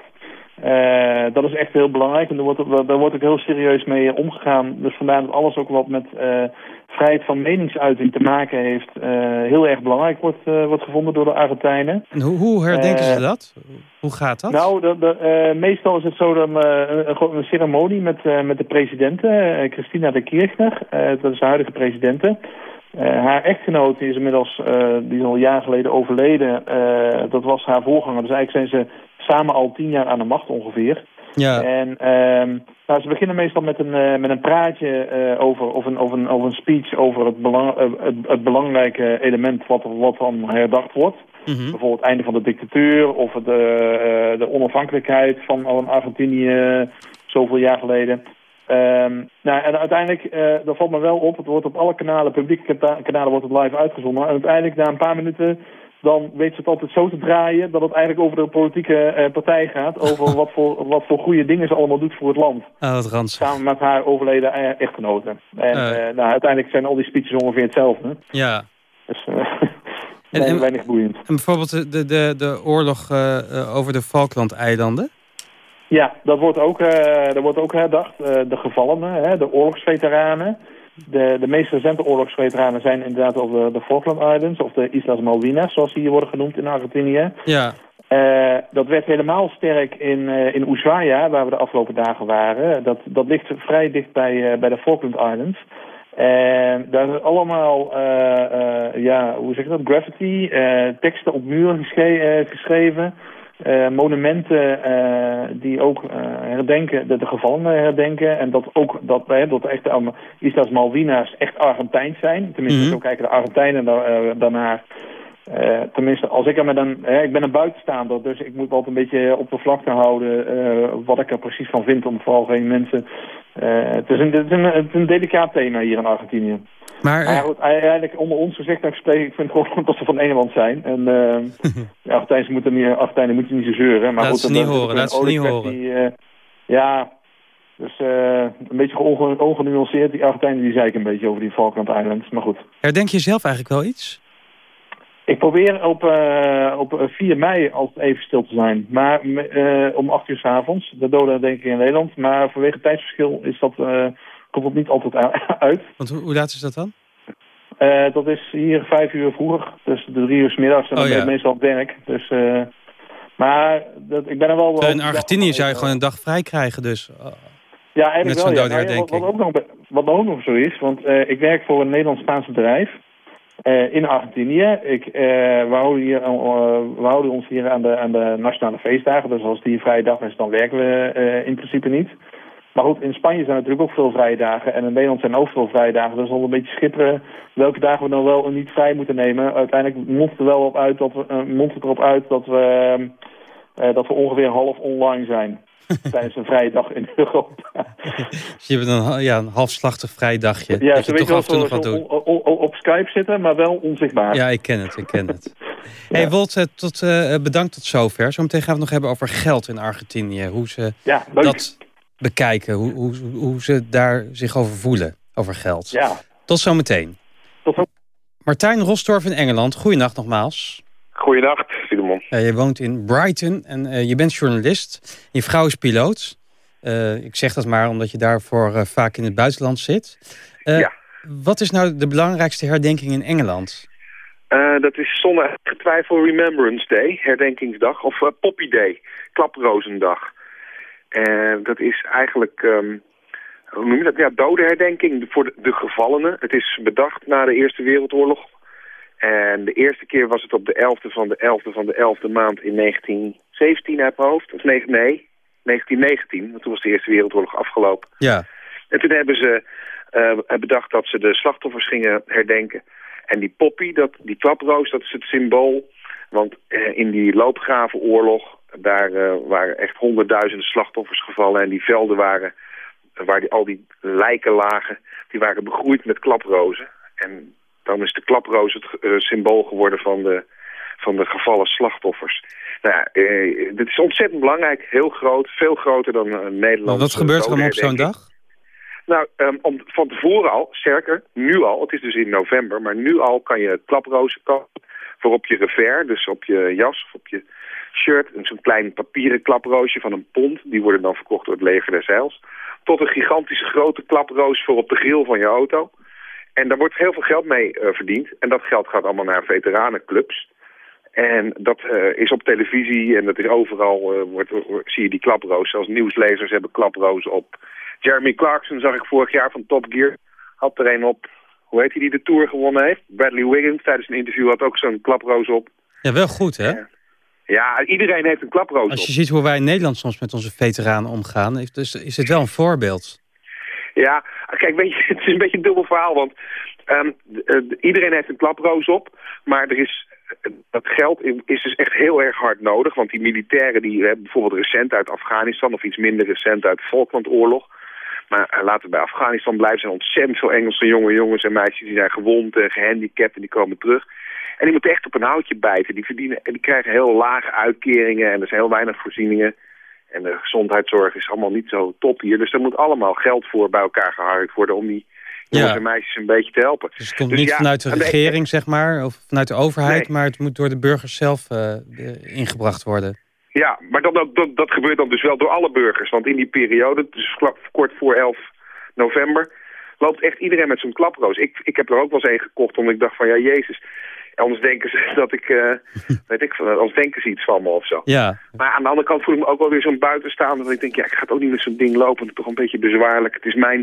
Speaker 9: Dat is echt heel belangrijk en daar wordt, daar wordt ook heel serieus mee omgegaan. Dus vandaar dat alles ook wat met vrijheid van meningsuiting te maken heeft, eh, heel erg belangrijk wordt, eh, wordt gevonden door de Argentijnen.
Speaker 6: En hoe, hoe herdenken
Speaker 9: Eh,
Speaker 6: ze dat? Hoe gaat dat?
Speaker 9: Nou, de, de, eh, meestal is het zo dat eh, een, ceremonie met, eh, met de presidenten, eh, Christina de Kirchner, eh, dat is de huidige presidente. Eh, haar echtgenoot is inmiddels, eh, die is al een jaar geleden overleden, eh, dat was haar voorganger. Dus eigenlijk zijn ze samen al tien jaar aan de macht ongeveer.
Speaker 6: Ja.
Speaker 9: En ehm, nou, ze beginnen meestal met een, eh, met een praatje eh, over, of een, of, een, of een speech over het, belang, eh, het, het belangrijke element wat, wat dan herdacht wordt. Bijvoorbeeld het einde van de dictatuur of de, de onafhankelijkheid van Argentinië zoveel jaar geleden. Ehm, nou, en uiteindelijk, dat valt me wel op, het wordt op alle kanalen, publieke kanalen wordt het live uitgezonden. En uiteindelijk, na een paar minuten, dan weet ze het altijd zo te draaien dat het eigenlijk over de politieke eh, partij gaat. Over wat voor, wat voor goede dingen ze allemaal doet voor het land.
Speaker 6: Ah, wat ranzig.
Speaker 9: Samen met haar overleden eh, echtgenoten. En
Speaker 6: Eh.
Speaker 9: nou, uiteindelijk zijn al die speeches ongeveer hetzelfde.
Speaker 6: Ja.
Speaker 9: Dus eh,
Speaker 6: En-
Speaker 9: weinig-
Speaker 6: en-
Speaker 9: weinig boeiend.
Speaker 6: En bijvoorbeeld de, de, de, oorlog over de Falklandeilanden.
Speaker 9: Ja, dat wordt ook, dat wordt ook herdacht. De gevallenen, hè, de oorlogsveteranen. De, de meest recente oorlogsveteranen zijn inderdaad op de, de Falkland Islands... of de Islas Malvinas, zoals die hier worden genoemd in Argentinië.
Speaker 6: Ja.
Speaker 9: Eh, dat werd helemaal sterk in, eh, in Ushuaia, waar we de afgelopen dagen waren. Dat, dat ligt vrij dicht bij, eh, bij de Falkland Islands. En daar is allemaal, ja, hoe zeg je dat, graffiti, teksten op muren gesche- geschreven. Eh, monumenten eh, die ook eh, herdenken, de, de gevallenen herdenken. En dat ook dat, eh, dat echt um, Islas Malvinas echt Argentijns zijn. Tenminste,
Speaker 6: Mhm.
Speaker 9: zo kijken de Argentijnen daar, daarnaar. Eh, tenminste, als ik er met een... hè, ik ben een buitenstaander, dus ik moet altijd een beetje op de vlakte houden... eh, wat ik er precies van vind, om vooral geen mensen... eh, het, is een, het, is een, het is een delicaat thema hier in Argentinië.
Speaker 6: Maar,
Speaker 9: goed, eigenlijk onder ons gezegd en gesproken, ik vind gewoon dat ze van Nederland zijn. En eh Argentijnen moeten niet, Argentijnen moeten niet zo zeuren. Maar
Speaker 6: Laat
Speaker 9: goed,
Speaker 6: ze niet horen, laat ze niet
Speaker 9: oliekwestie, eh, ja, dus eh, een beetje onge- ongenuanceerd. Die Argentijnen die zeiken een beetje over die Falkland Islands. Maar goed.
Speaker 6: herdenk je zelf eigenlijk wel iets?
Speaker 9: Ik probeer op, eh, op eh, 4 mei altijd even stil te zijn. Maar eh, om 8 uur 's avonds. De doden denk ik in Nederland. Maar vanwege het tijdsverschil is dat, eh, komt het niet altijd uit.
Speaker 6: Want hoe, hoe laat is dat dan?
Speaker 9: Eh, dat is hier vijf uur vroeger. Dus de drie uur 's middags. En dan
Speaker 6: Oh,
Speaker 9: ben
Speaker 6: ja.
Speaker 9: ik meestal op werk. Dus, eh, maar dat, ik ben er wel...
Speaker 6: In Argentinië zou je gewoon een dag vrij krijgen dus.
Speaker 9: Ja, eigenlijk
Speaker 6: Met
Speaker 9: wel. Ja. Nou wat, wat, ook nog, be- wat ook nog zo is, want eh, ik werk voor een Nederlands-Spaans bedrijf eh, in Argentinië. Ik, eh, we, houden hier, eh, we houden ons hier aan de, aan de nationale feestdagen. Dus als die vrije dag is, dan werken we in principe niet. Maar goed, in Spanje zijn natuurlijk ook veel vrije dagen. En in Nederland zijn ook veel vrije dagen. Dus al een beetje schipperen welke dagen we dan wel en niet vrij moeten nemen. Uiteindelijk mondt het er wel op uit dat we, mondt erop uit dat we, dat we ongeveer half online zijn. tijdens een vrije dag in Europa.
Speaker 6: Dus je hebt een, ja, een halfslachtig vrij dagje.
Speaker 9: Ja, ze
Speaker 6: toch
Speaker 9: wel zo, o- op Skype zitten, maar wel onzichtbaar.
Speaker 6: Ja, ik ken het, ik ken het. Hey Wolt, eh, tot, eh, bedankt tot zover. Zometeen gaan we het nog hebben over geld in Argentinië. Hoe ze
Speaker 9: Ja,
Speaker 6: dat bekijken, hoe, hoe, hoe ze daar zich over voelen, over geld.
Speaker 9: Ja.
Speaker 6: Tot zometeen.
Speaker 9: Tot zo.
Speaker 6: Martijn Rosdorf in Engeland, goeienacht nogmaals.
Speaker 10: Goeienacht, Filemon.
Speaker 6: Ja, je woont in Brighton en eh, je bent journalist. Je vrouw is piloot. Eh, ik zeg dat maar omdat je daarvoor eh, vaak in het buitenland zit. Eh,
Speaker 10: Ja.
Speaker 6: Wat is nou de belangrijkste herdenking in Engeland?
Speaker 10: Eh, dat is zonder enige twijfel Remembrance Day, herdenkingsdag, of eh, Poppy Day, klaprozendag. En dat is eigenlijk, ehm, hoe noem je dat? Ja, dodenherdenking voor de, de gevallenen. Het is bedacht na de Eerste Wereldoorlog. En de eerste keer was het op de 11e van de 11e van de 11e maand in 1917 uit mijn hoofd. Of nee, nee, 1919, want toen was de Eerste Wereldoorlog afgelopen.
Speaker 6: Ja.
Speaker 10: En toen hebben ze eh, bedacht dat ze de slachtoffers gingen herdenken. En die poppy, dat, die klaproos, dat is het symbool. Want eh, in die loopgravenoorlog, daar eh, waren echt honderdduizenden slachtoffers gevallen. En die velden waren, waar die, al die lijken lagen, die waren begroeid met klaprozen. En dan is de klaproos het eh, symbool geworden van de, van de gevallen slachtoffers. Nou ja, eh, dit is ontzettend belangrijk, heel groot, veel groter dan uh, Nederland.
Speaker 6: Wat gebeurt er allemaal op zo'n dag?
Speaker 10: Nou, um, om, van tevoren al, sterker, nu al, het is dus in november, maar nu al kan je klaprozen kopen voor op je revers, dus op je jas of op je shirt. Zo'n klein papieren klaproosje van een pond, die worden dan verkocht door het leger des Heils. Tot een gigantische grote klaproos voor op de grill van je auto. En daar wordt heel veel geld mee uh, verdiend. En dat geld gaat allemaal naar veteranenclubs. En dat uh, is op televisie en dat is overal, uh, wordt, zie je die klaproos. Zelfs nieuwslezers hebben klaproos op. Jeremy Clarkson zag ik vorig jaar van Top Gear. Had er een op, hoe heet hij die de Tour gewonnen heeft? Bradley Wiggins tijdens een interview had ook zo'n klaproos op.
Speaker 6: Ja, wel goed hè?
Speaker 10: Ja, iedereen heeft een klaproos
Speaker 6: Als je
Speaker 10: op.
Speaker 6: ziet hoe wij in Nederland soms met onze veteranen omgaan... is, dus, is het wel een voorbeeld.
Speaker 10: Ja, kijk, weet je, het is een beetje een dubbel verhaal, want ehm, eh, iedereen heeft een klaproos op, maar er is, eh, dat geld is dus echt heel erg hard nodig, want die militairen die hebben bijvoorbeeld recent uit Afghanistan of iets minder recent uit de Falklandoorlog, maar eh, laten we bij Afghanistan blijven, zijn ontzettend veel Engelse jonge jongens en meisjes die zijn gewond, eh, gehandicapt en die komen terug. En die moeten echt op een houtje bijten. Die verdienen en die krijgen heel lage uitkeringen en er zijn heel weinig voorzieningen. En de gezondheidszorg is allemaal niet zo top hier. Dus er moet allemaal geld voor bij elkaar geharkt worden om die jongens
Speaker 6: Ja.
Speaker 10: en meisjes een beetje te helpen.
Speaker 6: Dus het komt
Speaker 10: Dus
Speaker 6: niet
Speaker 10: ja,
Speaker 6: vanuit de
Speaker 10: de-
Speaker 6: regering, zeg maar, of vanuit de overheid...
Speaker 10: Nee.
Speaker 6: maar het moet door de burgers zelf eh, ingebracht worden.
Speaker 10: Ja, maar dat, dat, dat, gebeurt dan dus wel door alle burgers. Want in die periode, dus kort voor 11 november, loopt echt iedereen met zo'n klaproos. Ik, ik heb er ook wel eens een gekocht, omdat ik dacht van, ja, jezus... Anders denken ze dat ik, eh, weet ik, anders denken ze iets van me of zo.
Speaker 6: Ja,
Speaker 10: Maar aan de andere kant voel ik me ook wel weer zo'n buitenstaander. Dat ik denk, ja, ik ga het ook niet met zo'n ding lopen. Het is toch een beetje bezwaarlijk. Het is, mijn,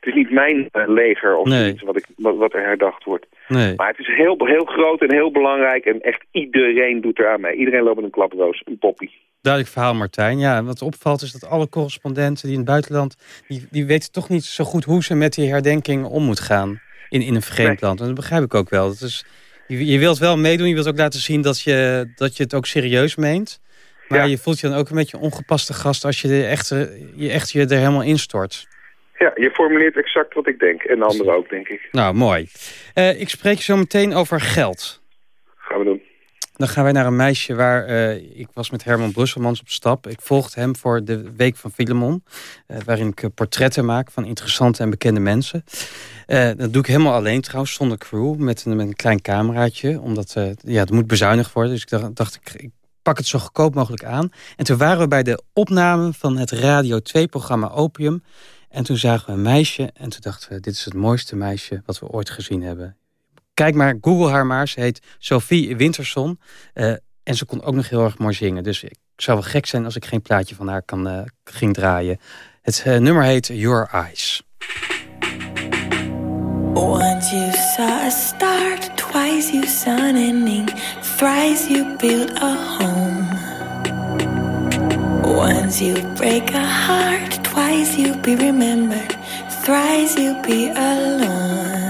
Speaker 10: het is niet mijn eh, leger of
Speaker 6: Nee.
Speaker 10: zoiets wat, ik, wat, wat er herdacht wordt.
Speaker 6: nee.
Speaker 10: Maar het is heel, heel groot en heel belangrijk. En echt iedereen doet eraan mee. Iedereen loopt met een klaproos, een poppy.
Speaker 6: Duidelijk verhaal, Martijn. Ja, wat opvalt is dat alle correspondenten die in het buitenland... die, die weten toch niet zo goed hoe ze met die herdenking om moet gaan in, in een vreemd
Speaker 10: Nee.
Speaker 6: land. En dat begrijp ik ook wel. Dat is, je, je wilt wel meedoen, je wilt ook laten zien dat je, dat je het ook serieus meent. Maar
Speaker 10: Ja.
Speaker 6: je voelt je dan ook een beetje een ongepaste gast... als je, de echte, je echt je er helemaal instort.
Speaker 10: Ja, je formuleert exact wat ik denk. En de anderen ook, denk ik.
Speaker 6: Nou, mooi. Eh, ik spreek je zo meteen over geld. Dan gaan wij naar een meisje waar... eh, ik was met Herman Brusselmans op stap. Ik volgde hem voor de Week van Filemon. eh, waarin ik eh, portretten maak van interessante en bekende mensen. Dat doe ik helemaal alleen trouwens, zonder crew. Met een, met een klein cameraatje. Omdat ja, het moet bezuinigd worden. Dus ik dacht, dacht ik, ik pak het zo goedkoop mogelijk aan. En toen waren we bij de opname van het Radio 2-programma Opium. En toen zagen we een meisje. En toen dachten we, dit is het mooiste meisje wat we ooit gezien hebben. Kijk maar, google haar maar. Ze heet Sophie Winterson. Eh, en ze kon ook nog heel erg mooi zingen. Dus ik zou wel gek zijn als ik geen plaatje van haar kan, eh, ging draaien. Het eh, nummer heet Your Eyes.
Speaker 16: Once you saw twice you saw ending, thrice you built a home. Once you break a heart, twice you be remembered, thrice you be alone.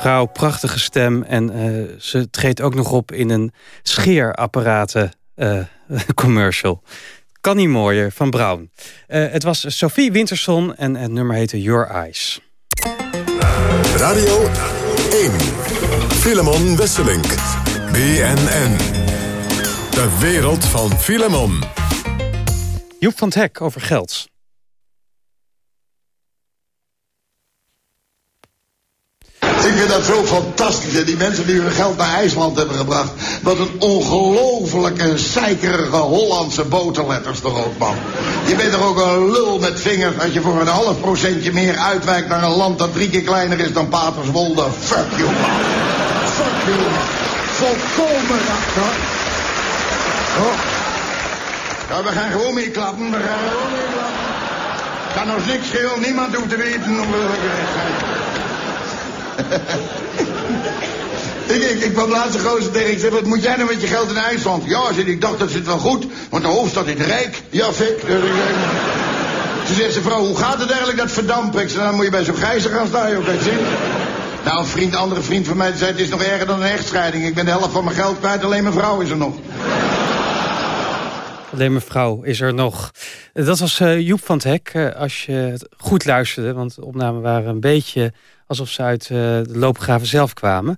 Speaker 6: vrouw, prachtige stem. En eh, ze treedt ook nog op in een scheerapparaten eh, commercial. Kan niet mooier, van Brown. Eh, het was Sophie Winterson en het nummer heette Your Eyes.
Speaker 2: Radio 1. Filemon Wesselink. BNN. De wereld van Filemon.
Speaker 6: Joep van het Hek over geld.
Speaker 17: Ik vind dat zo fantastisch. Die mensen die hun geld naar IJsland hebben gebracht. Wat een ongelofelijke, zeikerige Hollandse boterletters toch ook, man. Je bent toch ook een lul met vingers als je voor een half procentje meer uitwijkt naar een land dat drie keer kleiner is dan Paterswolde. Fuck you, man. Fuck you, man. Volkomen achter. Oh. Ja, we gaan gewoon mee klappen. We gaan gewoon mee klappen. Kan ons niks schelen. Niemand hoeft te weten geweest zijn. ik, ik, ik kwam laatst een gozer tegen. Ik zei, wat moet jij nou met je geld in IJsland? Ja, zei, ik dacht dat zit wel goed, want de hoofdstad is rijk. Ja, fik. Dus ik Toen zegt ze, vrouw, hoe gaat het eigenlijk dat verdampen? Ik zei, dan moet je bij zo'n gijzer gaan staan, joh, kijk, zie. Nou, een vriend, andere vriend van mij zei, het is nog erger dan een echtscheiding. Ik ben de helft van mijn geld kwijt, alleen mijn vrouw is er nog.
Speaker 6: Alleen mevrouw is er nog. Dat was eh, Joep van het Hek, eh, als je goed luisterde. Want de opnamen waren een beetje alsof ze uit eh, de loopgraven zelf kwamen.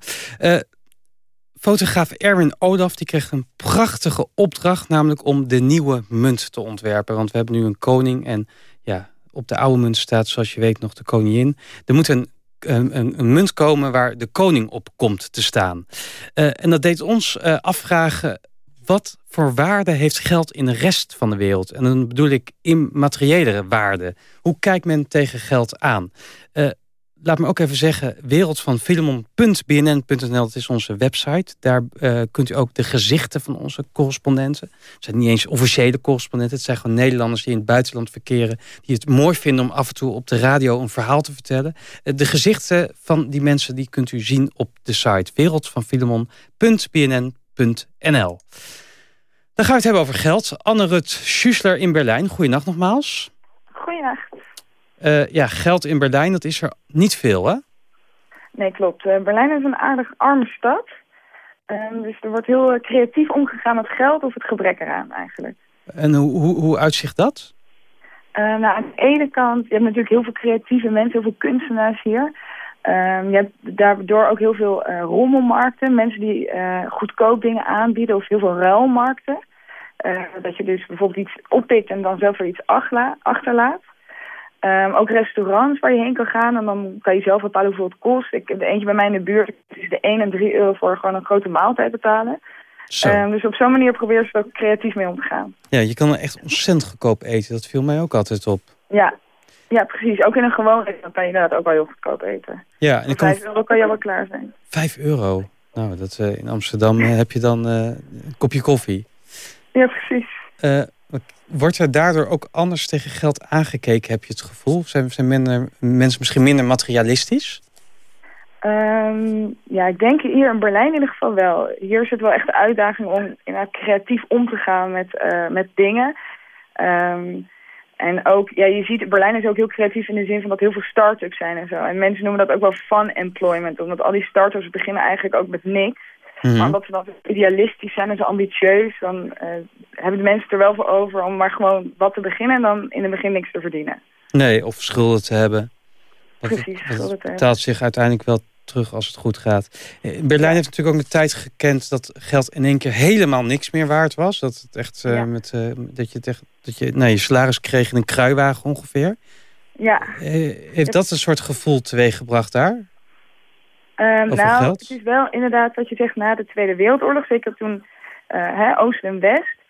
Speaker 6: Fotograaf Erwin Olaf die kreeg een prachtige opdracht... namelijk om de nieuwe munt te ontwerpen. Want we hebben nu een koning en ja, op de oude munt staat, zoals je weet, nog de koningin. Er moet een een, munt komen waar de koning op komt te staan. En dat deed ons afvragen... wat voor waarde heeft geld in de rest van de wereld? En dan bedoel ik immateriële waarde. Hoe kijkt men tegen geld aan? Eh, laat me ook even zeggen, wereldvanfilemon.bnn.nl, dat is onze website. Daar eh, kunt u ook de gezichten van onze correspondenten. Het zijn niet eens officiële correspondenten. Het zijn gewoon Nederlanders die in het buitenland verkeren. Die het mooi vinden om af en toe op de radio een verhaal te vertellen. Eh, de gezichten van die mensen die kunt u zien op de site wereldvanfilemon.bnn.nl. Dan gaan we het hebben over geld. Anne-Rut Schussler in Berlijn. Goeienacht nogmaals.
Speaker 8: Goeienacht.
Speaker 6: Eh, ja, geld in Berlijn, dat is er niet veel, hè?
Speaker 8: Nee, klopt. Eh, Berlijn is een aardig arme stad. Ehm, dus er wordt heel eh, creatief omgegaan met geld of het gebrek eraan eigenlijk.
Speaker 6: En hoe, hoe, hoe uitzicht dat?
Speaker 8: Nou, aan de ene kant, je hebt natuurlijk heel veel creatieve mensen, heel veel kunstenaars hier. Ehm, je hebt daardoor ook heel veel eh, rommelmarkten, mensen die eh, goedkoop dingen aanbieden of heel veel ruilmarkten. Eh, dat je dus bijvoorbeeld iets oppikt en dan zelf weer iets achterlaat. Ehm, ook restaurants waar je heen kan gaan en dan kan je zelf bepalen hoeveel het kost. Ik heb eentje bij mij in de buurt, is de 1 en 3 euro voor gewoon een grote maaltijd betalen. Ehm, dus op zo'n manier proberen ze er ook creatief mee om te gaan.
Speaker 6: Ja, je kan er echt ontzettend goedkoop eten. Dat viel mij ook altijd op.
Speaker 8: Ja, ja precies. Ook in een gewoon restaurant kan je inderdaad ook wel heel goedkoop eten.
Speaker 6: Ja, en ik kan
Speaker 8: 5 euro kan je wel klaar zijn.
Speaker 6: 5 euro. Nou, dat, eh, in Amsterdam eh, heb je dan eh, een kopje koffie.
Speaker 8: Ja, precies.
Speaker 6: Wordt er daardoor ook anders tegen geld aangekeken, heb je het gevoel? Zijn, zijn minder, mensen misschien minder materialistisch?
Speaker 8: Ehm, ja, ik denk hier in Berlijn in ieder geval wel. Hier is het wel echt de uitdaging om creatief om te gaan met, met dingen. Ehm, en ook, ja, je ziet, Berlijn is ook heel creatief in de zin van dat heel veel start-ups zijn en zo. En mensen noemen dat ook wel fun employment, omdat al die start-ups beginnen eigenlijk ook met niks.
Speaker 6: Mhm.
Speaker 8: Maar omdat ze dan idealistisch zijn en zo ambitieus, dan eh, hebben de mensen er wel voor over om maar gewoon wat te beginnen en dan in het begin niks te verdienen.
Speaker 6: Nee, of schulden te hebben. Dat-
Speaker 8: Precies,
Speaker 6: dat
Speaker 8: schulden te hebben.
Speaker 6: betaalt zich uiteindelijk wel terug als het goed gaat. Berlijn heeft natuurlijk ook een tijd gekend dat geld in één keer helemaal niks meer waard was. Dat, het echt, eh, met, eh, dat je het echt, dat je nou, je salaris kreeg in een kruiwagen ongeveer.
Speaker 8: Ja.
Speaker 6: Eh, heeft dat een soort gevoel teweeggebracht daar?
Speaker 8: Ehm, nou,
Speaker 6: geld?
Speaker 8: het is wel inderdaad wat je zegt na de Tweede Wereldoorlog, zeker toen eh, hè, Oost en West.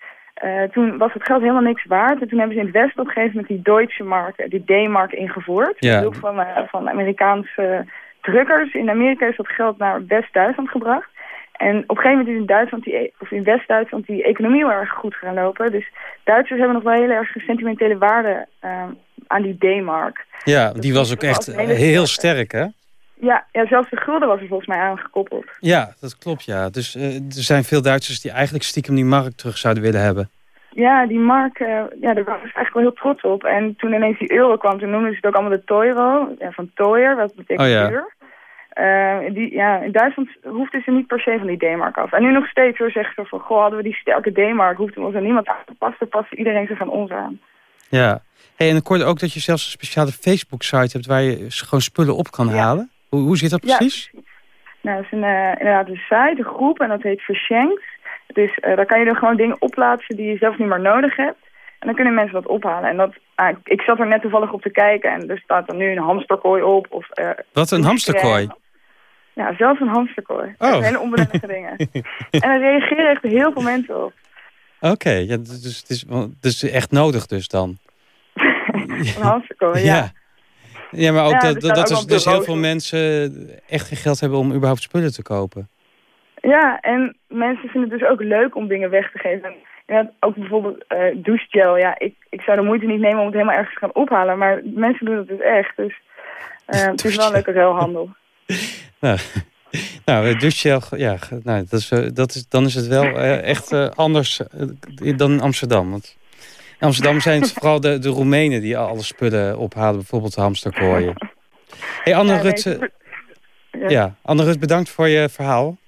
Speaker 8: toen was het geld helemaal niks waard. En toen hebben ze in het Westen op een gegeven moment die Deutsche Mark, die D-mark ingevoerd.
Speaker 6: Ja.
Speaker 8: Van, van Amerikaanse drukkers. In Amerika is dat geld naar West-Duitsland gebracht. En op een gegeven moment is in Duitsland, die, e- of in West-Duitsland, die economie heel erg goed gaan lopen. Dus Duitsers hebben nog wel heel erg sentimentele waarde ehm, aan die D-mark.
Speaker 6: Ja, die was ook echt heel sterk, hè?
Speaker 8: Ja, ja, zelfs de gulden was er volgens mij aangekoppeld.
Speaker 6: Ja, dat klopt, ja. Dus eh, er zijn veel Duitsers die eigenlijk stiekem die markt terug zouden willen hebben.
Speaker 8: Ja, die mark, eh, ja, daar was ik eigenlijk wel heel trots op. En toen ineens die euro kwam, toen noemden ze het ook allemaal de Teuro, ja, van Teuer, wat betekent
Speaker 6: Oh ja.
Speaker 8: duur. Eh, die, ja, in Duitsland hoefden ze niet per se van die D-mark af. En nu nog steeds hoor zeggen ze van, goh, hadden we die sterke D-mark, hoefde ons er niemand aan te passen, paste iedereen zich aan ons aan.
Speaker 6: Ja. Hey, en ik hoorde ook dat je zelfs een speciale Facebook-site hebt... waar je gewoon spullen op kan halen. Hoe, hoe zit dat
Speaker 8: Ja,
Speaker 6: precies?
Speaker 8: Nou, het is een, eh, inderdaad een site, een groep, en dat heet Verschenkt. Dus eh, daar kan je er gewoon dingen opplaatsen die je zelf niet meer nodig hebt. En dan kunnen mensen dat ophalen. En dat, ah, ik- zat er net toevallig op te kijken en er staat dan nu een hamsterkooi op. Of, eh,
Speaker 6: Wat, een hamsterkooi?
Speaker 8: Ja, zelfs een hamsterkooi.
Speaker 6: Oh.
Speaker 8: Hele onbenullige dingen. En daar reageren echt heel veel mensen op.
Speaker 6: Oké, ja, dus het is, is echt nodig dus dan.
Speaker 8: Een hamsterkooi, ja.
Speaker 6: Ja. Ja, maar ook
Speaker 8: Ja,
Speaker 6: dat, dat, dus heel veel mensen echt geen geld hebben om überhaupt spullen te kopen.
Speaker 8: Ja, en mensen vinden het dus ook leuk om dingen weg te geven. En Ja, ook bijvoorbeeld eh douchegel. Ja, ik, ik zou de moeite niet nemen om het helemaal ergens te gaan ophalen. Maar mensen doen het dus echt. Dus eh, het is wel een leuke ruilhandel.
Speaker 6: Nou, nou eh, douchegel, ja, nou, dat is, dat is, dan is het wel echt anders dan in Amsterdam. Want in Amsterdam zijn het vooral de, de Roemenen die al alle spullen ophalen. Bijvoorbeeld de hamsterkooien. Hey, Anne Rut,
Speaker 8: ja.
Speaker 6: ja, Anne Rut, bedankt voor je verhaal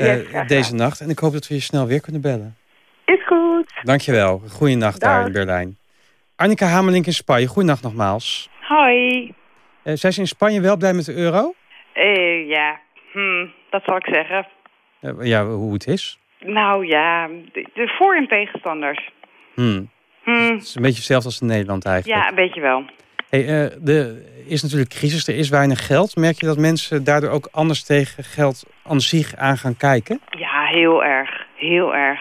Speaker 6: eh, deze nacht. En ik hoop dat we je snel weer kunnen bellen.
Speaker 8: Is goed.
Speaker 6: Dankjewel. Goeienacht daar in Berlijn. Annika Hamelink in Spanje. Goeienacht nogmaals.
Speaker 4: Hoi.
Speaker 6: Eh, zijn ze in Spanje wel blij met de euro?
Speaker 4: Eh, ja, hm, dat zal ik zeggen.
Speaker 6: Ja, hoe het is.
Speaker 4: Nou ja, de, de voor- en tegenstanders.
Speaker 6: Hmm.
Speaker 4: Hm,
Speaker 6: Het is een beetje hetzelfde als in Nederland eigenlijk.
Speaker 4: ja, een beetje wel.
Speaker 6: Hey, eh, er is natuurlijk crisis, er is weinig geld. Merk je dat mensen daardoor ook anders tegen geld aan zich aan gaan kijken?
Speaker 4: Ja, heel erg. Heel erg.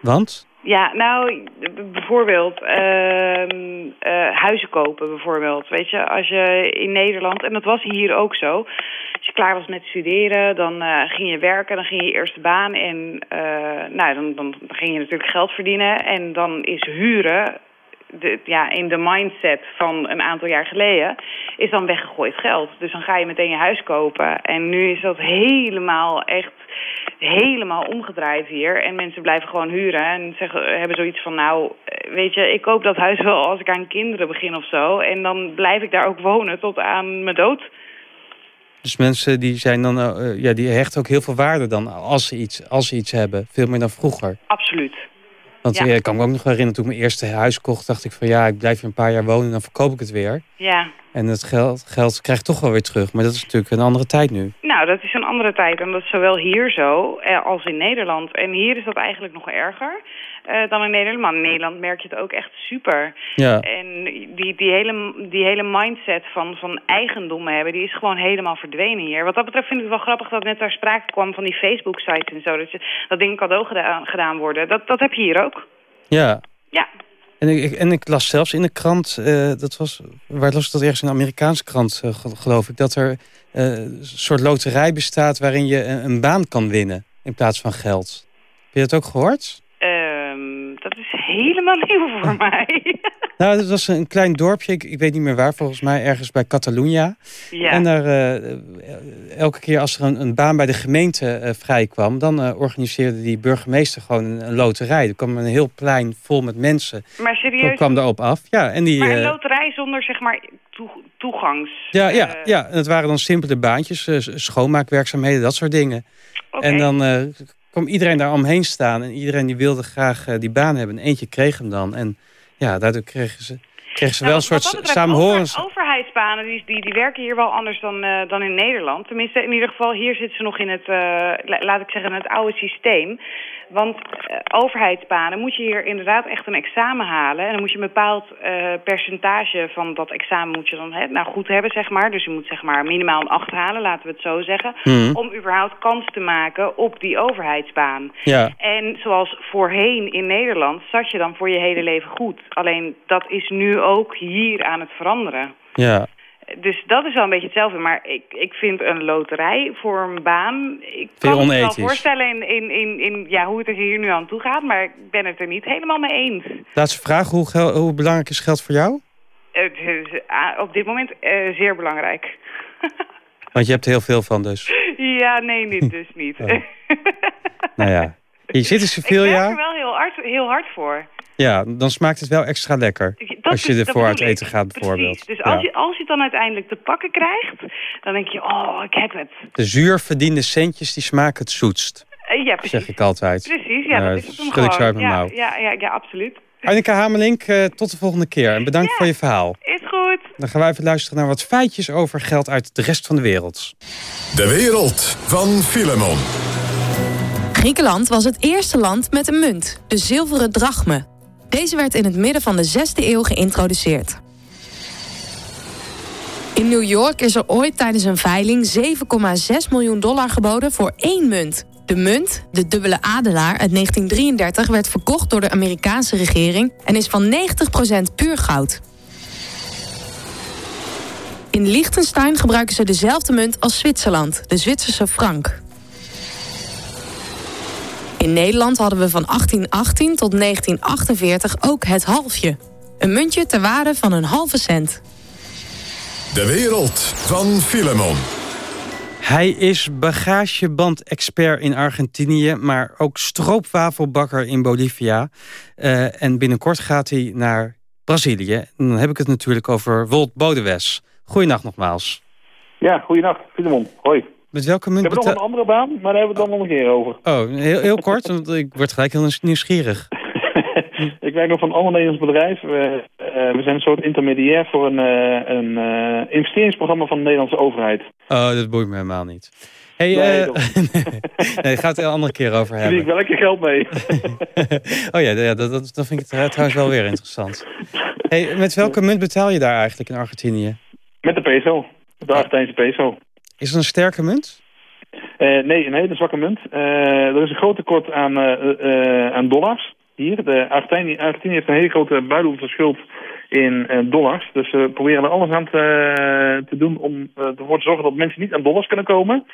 Speaker 6: Want?
Speaker 4: Ja, nou, bijvoorbeeld ehm, eh, huizen kopen bijvoorbeeld. Weet je, als je in Nederland, en dat was hier ook zo... als je klaar was met studeren, dan eh, ging je werken, dan ging je eerste baan... en eh, nou, dan, dan ging je natuurlijk geld verdienen en dan is huren... De, ja, in de mindset van een aantal jaar geleden is dan weggegooid geld. Dus dan ga je meteen je huis kopen. En nu is dat helemaal echt helemaal omgedraaid hier. En mensen blijven gewoon huren en zeggen, hebben zoiets van... nou, weet je, ik koop dat huis wel als ik aan kinderen begin of zo. En dan blijf ik daar ook wonen tot aan mijn dood.
Speaker 6: Dus mensen die zijn dan, eh, eh, ja, die hechten ook heel veel waarde dan als ze iets, als ze iets hebben. Veel meer dan vroeger.
Speaker 4: Absoluut.
Speaker 6: Want
Speaker 4: Ja.
Speaker 6: eh, ik kan me ook nog herinneren, toen ik mijn eerste huis kocht, dacht ik van ja, ik blijf hier een paar jaar wonen, dan verkoop ik het weer.
Speaker 4: Ja.
Speaker 6: En het geld, geld krijg ik toch wel weer terug. Maar dat is natuurlijk een andere tijd nu.
Speaker 4: Nou, dat is een andere tijd. En dat is zowel hier zo eh, als in Nederland. En hier is dat eigenlijk nog erger eh, dan in Nederland. Maar in Nederland merk je het ook echt super.
Speaker 6: Ja.
Speaker 4: En die, die, hele, die hele mindset van, van eigendommen hebben, die is gewoon helemaal verdwenen hier. Wat dat betreft vind ik het wel grappig dat net daar sprake kwam van die Facebook-sites en zo. Dat, je, dat dingen cadeau gedaan, gedaan worden. Dat, dat heb je hier ook.
Speaker 6: Ja.
Speaker 4: Ja.
Speaker 6: En ik, en ik las zelfs in de krant, eh, dat was, waar las ik dat ergens in een Amerikaanse krant, eh, ge- geloof ik, dat er eh, een soort loterij bestaat waarin je een, een baan kan winnen in plaats van geld. Heb je dat ook gehoord?
Speaker 4: Ehm, dat is helemaal nieuw voor mij.
Speaker 6: Nou, dat was een klein dorpje, ik, ik weet niet meer waar, volgens mij ergens bij Catalunya.
Speaker 4: Ja.
Speaker 6: En daar, eh, elke keer als er een, een baan bij de gemeente eh, vrijkwam, dan eh, organiseerde die burgemeester gewoon een, een loterij. Er kwam een heel plein vol met mensen.
Speaker 4: Maar serieus?
Speaker 6: kwam daarop af. Ja, en die,
Speaker 4: maar een loterij zonder, zeg maar, toe- toegangs...
Speaker 6: Ja, ja, ja, en het waren dan simpele baantjes, schoonmaakwerkzaamheden, dat soort dingen.
Speaker 4: Oké.
Speaker 6: En dan kwam iedereen daar omheen staan en iedereen die wilde graag eh, die baan hebben. En eentje kreeg hem dan. En ja, daardoor kregen ze, kregen ze wel een soort
Speaker 4: Nou,
Speaker 6: samenhorens.
Speaker 4: over- overheidsbanen die, die, die werken hier wel anders dan, eh, dan in Nederland. Tenminste, in ieder geval, hier zitten ze nog in het, eh, la- laat ik zeggen, het oude systeem. Want eh, overheidsbanen moet je hier inderdaad echt een examen halen. En dan moet je een bepaald percentage van dat examen moet je dan hè, nou, goed hebben, zeg maar. Dus je moet zeg maar minimaal een 8 halen, laten we het zo zeggen.
Speaker 6: Hmm.
Speaker 4: Om überhaupt kans te maken op die overheidsbaan.
Speaker 6: Ja.
Speaker 4: En zoals voorheen in Nederland zat je dan voor je hele leven goed. Alleen dat is nu ook hier aan het veranderen.
Speaker 6: Ja.
Speaker 4: Dus dat is wel een beetje hetzelfde. Maar ik, ik vind een loterij voor een baan... Ik kan me wel
Speaker 6: onethisch?
Speaker 4: voorstellen in, in, in, in ja, hoe het er hier nu aan toe gaat. Maar ik ben het er niet helemaal mee eens.
Speaker 6: Laatste vraag, hoe, hoe belangrijk is geld voor jou?
Speaker 4: Ah, op dit moment eh, zeer belangrijk.
Speaker 6: Want je hebt er heel veel van dus.
Speaker 4: ja, nee, niet, dus niet.
Speaker 6: Ja. Nou ja, je zit in
Speaker 4: ik
Speaker 6: Sevilla.
Speaker 4: werk er wel heel hard, heel hard voor.
Speaker 6: Ja, dan smaakt het wel extra lekker.
Speaker 4: Dat
Speaker 6: Als je
Speaker 4: is-
Speaker 6: ervoor uit eten gaat bijvoorbeeld.
Speaker 4: Dus
Speaker 6: Ja.
Speaker 4: als, je, als je het dan uiteindelijk te pakken krijgt, dan denk je, oh, ik heb het.
Speaker 6: De zuur verdiende centjes die smaken het zoetst.
Speaker 4: Eh, ja, precies.
Speaker 6: Zeg ik altijd.
Speaker 4: Precies, ja,
Speaker 6: Nou,
Speaker 4: dat is het
Speaker 6: ik zo uit mijn
Speaker 4: ja,
Speaker 6: mouw.
Speaker 4: Ja, ja, ja, absoluut.
Speaker 6: Anneke Hamelink, eh, tot de volgende keer. En bedankt voor je verhaal.
Speaker 4: Is goed.
Speaker 6: Dan gaan wij even luisteren naar wat feitjes over geld uit de rest van de wereld.
Speaker 2: De wereld van Filemon.
Speaker 15: Griekenland was het eerste land met een munt, de zilveren drachme. Deze werd in het midden van de 6e eeuw geïntroduceerd. In New York is er ooit tijdens een veiling 7,6 miljoen dollar geboden voor één munt. De munt, de dubbele adelaar uit 1933, werd verkocht door de Amerikaanse regering en is van 90% puur goud. In Liechtenstein gebruiken ze dezelfde munt als Zwitserland, de Zwitserse frank. In Nederland hadden we van 1818 tot 1948 ook het halfje. Een muntje ter waarde van een halve cent.
Speaker 2: De wereld van Filemon.
Speaker 6: Hij is bagageband-expert in Argentinië, maar ook stroopwafelbakker in Bolivia. Eh, en binnenkort gaat hij naar Brazilië. En dan heb ik het natuurlijk over Wolt Bodewes. Goeienacht nogmaals.
Speaker 9: Ja, goeienacht, Filemon. Hoi.
Speaker 6: Met welke
Speaker 9: Ik
Speaker 6: munt
Speaker 9: heb nog een andere baan, maar daar hebben we het dan nog een keer over.
Speaker 6: Oh, heel, heel kort, want ik word gelijk heel nieuwsgierig.
Speaker 9: ik werk nog voor een ander Nederlands bedrijf. We, eh, we zijn een soort intermediair voor een, eh, een eh, investeringsprogramma van de Nederlandse overheid.
Speaker 6: Oh, dat boeit me helemaal niet. Hey,
Speaker 9: Nee,
Speaker 6: nee, daar gaat het een andere keer over
Speaker 9: Daar verdien ik
Speaker 6: hebben.
Speaker 9: wel lekker geld mee.
Speaker 6: oh ja, ja dat, dat, dat vind ik trouwens wel weer interessant. Hey, met welke munt betaal je daar eigenlijk in Argentinië?
Speaker 9: Met de peso. De Argentijnse peso.
Speaker 6: Is het een sterke munt?
Speaker 9: Eh, nee, een hele zwakke munt. Eh, er is een groot tekort aan, eh, aan dollars hier. De Argentinië, Argentinië heeft een hele grote buitenlandse schuld in dollars. Dus we proberen er alles aan te, te doen om ervoor te zorgen dat mensen niet aan dollars kunnen komen.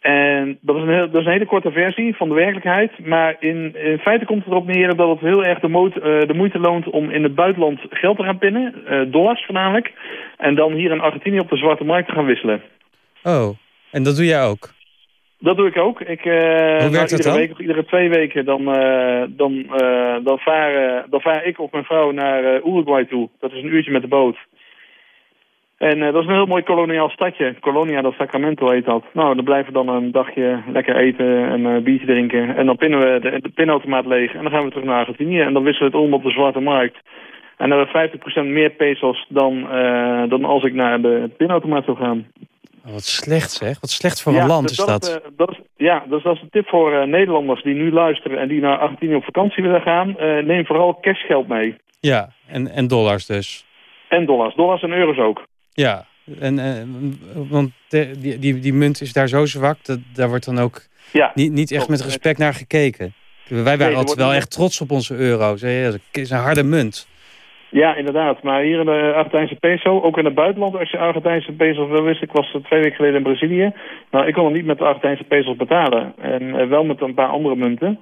Speaker 9: En dat is, een heel, dat is een hele korte versie van de werkelijkheid. Maar in, in feite komt het erop neer dat het heel erg de, eh, de moeite loont om in het buitenland geld te gaan pinnen. dollars voornamelijk. En dan hier in Argentinië op de zwarte markt te gaan wisselen.
Speaker 6: Oh, en dat doe jij ook?
Speaker 9: Dat doe ik ook. Ik, eh,
Speaker 6: werkt
Speaker 9: nou,
Speaker 6: dat
Speaker 9: iedere
Speaker 6: dan?
Speaker 9: week iedere twee weken dan, eh, dan, eh, dan, vaar, dan vaar ik of mijn vrouw naar Uruguay toe. Dat is een uurtje met de boot. En dat is een heel mooi koloniaal stadje. Colonia del Sacramento heet dat. Nou, dan blijven we dan een dagje lekker eten en een biertje drinken. En dan pinnen we de, de pinautomaat leeg. En dan gaan we terug naar Argentinië. En dan wisselen we het om op de zwarte markt. En dan hebben we 50% meer pesos dan, dan als ik naar de pinautomaat zou gaan.
Speaker 6: Wat slecht zeg. Wat slecht voor
Speaker 9: Ja,
Speaker 6: een land
Speaker 9: dus
Speaker 6: is dat.
Speaker 9: Eh, dat ja, dus dat is een tip voor eh, Nederlanders die nu luisteren en die naar Argentinië op vakantie willen gaan. Eh, neem vooral cashgeld mee.
Speaker 6: Ja, en, en dollars dus.
Speaker 9: En dollars. Dollars en euro's ook.
Speaker 6: Ja, en, eh, want de- die, die, die munt is daar zo zwak, dat, daar wordt dan ook
Speaker 9: Ja,
Speaker 6: niet, niet echt met respect naar gekeken. Wij waren altijd wel echt trots op onze euro's. Het is een harde munt.
Speaker 9: Ja, inderdaad. Maar hier in de Argentijnse peso, ook in het buitenland, als je Argentijnse pesos wil wist, ik was twee weken geleden in Brazilië. Nou, ik kon nog niet met de Argentijnse pesos betalen. En eh, wel met een paar andere munten.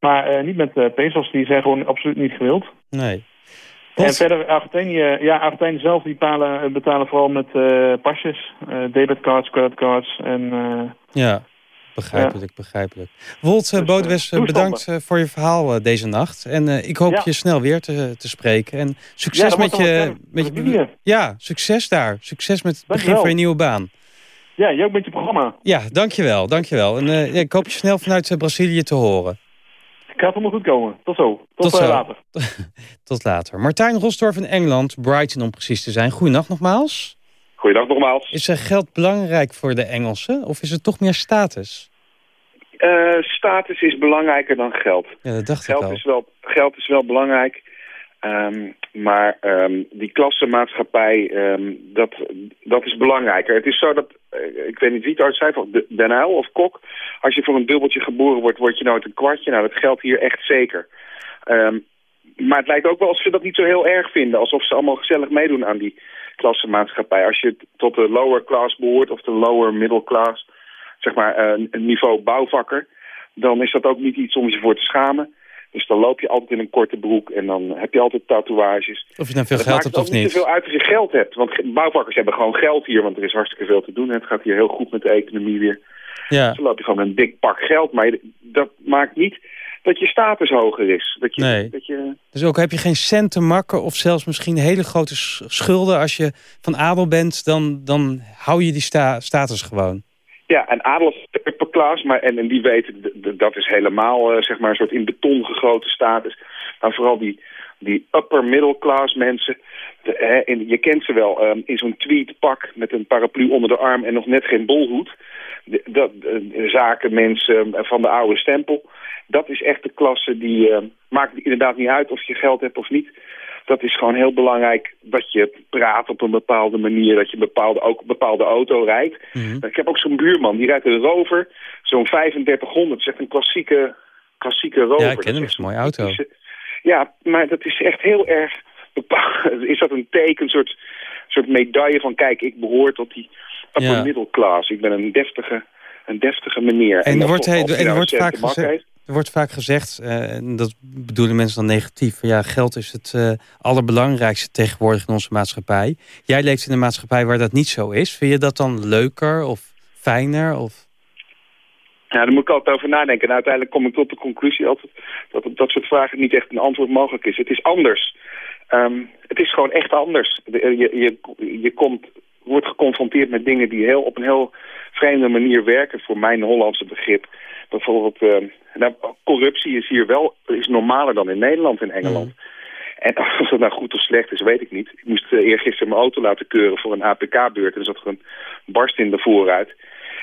Speaker 9: Maar eh, niet met eh, pesos, die zijn gewoon absoluut niet gewild.
Speaker 6: Nee.
Speaker 9: En verder, Argentinië, ja, Argentijnen zelf die betalen, betalen vooral met pasjes, debitcards, creditcards en...
Speaker 6: Ja, begrijpelijk, begrijpelijk. Wolt uh, Bodewes, eh,
Speaker 9: toestanden.
Speaker 6: bedankt eh, voor je verhaal eh, deze nacht. En eh, ik hoop
Speaker 9: Ja.
Speaker 6: je snel weer te, te spreken. En succes met je... Met je ja, succes daar. Succes met het begin van je nieuwe baan.
Speaker 9: ja, jij ook met je programma.
Speaker 6: Ja, dankjewel, dankjewel. En eh, ik hoop je snel vanuit eh, Brazilië te horen.
Speaker 9: Gaat allemaal goed komen. Tot zo. Tot,
Speaker 6: Tot
Speaker 9: eh,
Speaker 6: zo.
Speaker 9: later.
Speaker 6: Tot later. Martijn Rosdorf in Engeland, Brighton om precies te zijn. Goedenacht nogmaals.
Speaker 10: Goeiedag nogmaals.
Speaker 6: Is er geld belangrijk voor de Engelsen? Of is het toch meer status?
Speaker 10: Eh, status is belangrijker dan geld.
Speaker 6: Ja, dat dacht ik
Speaker 10: Geld
Speaker 6: al.
Speaker 10: is wel, geld is wel belangrijk. Ehm, maar ehm, die klassenmaatschappij, ehm, dat, dat is belangrijker. Het is zo dat, eh, ik weet niet wie het ooit zei, van de- Den Uyl of Kok. Als je voor een dubbeltje geboren wordt, word je nooit een kwartje. Nou, dat geldt hier echt zeker. Maar het lijkt ook wel alsof ze dat niet zo heel erg vinden. Alsof ze allemaal gezellig meedoen aan die klassenmaatschappij. Als je tot de lower class behoort of de lower middle class, zeg maar eh, een niveau bouwvakker, dan is dat ook niet iets om je voor te schamen. Dus dan loop je altijd in een korte broek en dan heb je altijd tatoeages.
Speaker 6: Of je nou veel geld hebt of
Speaker 10: niet
Speaker 6: niet.
Speaker 10: zoveel uit als je geld hebt. Want bouwvakkers hebben gewoon geld hier, want er is hartstikke veel te doen. En het gaat hier heel goed met de economie weer.
Speaker 6: Ja.
Speaker 10: Dus dan loop je gewoon met een dik pak geld. Maar je- dat maakt niet dat je status hoger is. Dat je,
Speaker 6: Nee.
Speaker 10: dat je,
Speaker 6: Dus ook heb je geen cent te makken of zelfs misschien hele grote schulden. Als je van adel bent, dan, dan hou je die sta status gewoon.
Speaker 10: Ja, en adel is upper class, maar en, en die weten, dat is helemaal eh, zeg maar een soort in beton gegoten status. Maar vooral die, die upper middle class mensen, de, hè, je kent ze wel, ehm, in zo'n tweetpak met een paraplu onder de arm en nog net geen bolhoed. De, dat, eh, zakenmensen eh, van de oude stempel. Dat is echt de klasse die eh, maakt inderdaad niet uit of je geld hebt of niet. Dat is gewoon heel belangrijk dat je praat op een bepaalde manier. Dat je bepaalde, ook een bepaalde auto rijdt. Ik heb ook zo'n buurman, die rijdt een Rover. Zo'n 3500. Dat is echt een klassieke, klassieke Rover.
Speaker 6: Ja, ik ken hem.
Speaker 10: Dat
Speaker 6: Dat is een mooie auto.
Speaker 10: Ja, maar dat is echt heel erg bepaald. Is dat een teken, een soort, soort medaille van... kijk, ik behoor tot die upper
Speaker 6: Ja.
Speaker 10: middle class. Ik ben een deftige, een deftige meneer.
Speaker 6: En
Speaker 10: dat-
Speaker 6: wordt,
Speaker 10: hij
Speaker 6: en
Speaker 10: nou
Speaker 6: wordt, vaak, gezegd, er wordt vaak gezegd, eh, en dat bedoelen mensen dan negatief... ja, geld is het eh, allerbelangrijkste tegenwoordig in onze maatschappij. Jij leeft in een maatschappij waar dat niet zo is. Vind je dat dan leuker of fijner? Of...
Speaker 10: Ja, daar moet ik altijd over nadenken. En uiteindelijk kom ik tot de conclusie altijd dat op dat soort vragen niet echt een antwoord mogelijk is. Het is anders. Ehm, het is gewoon echt anders. De- eh, Je, je, je komt, wordt geconfronteerd met dingen die heel, op een heel vreemde manier werken voor mijn Hollandse begrip. Bijvoorbeeld, ehm, nou, corruptie is hier wel is normaler dan in Nederland en Engeland. En of dat nou goed of slecht is, weet ik niet. Ik moest uh, eergisteren mijn auto laten keuren voor een APK-beurt. En er zat er een barst in de vooruit.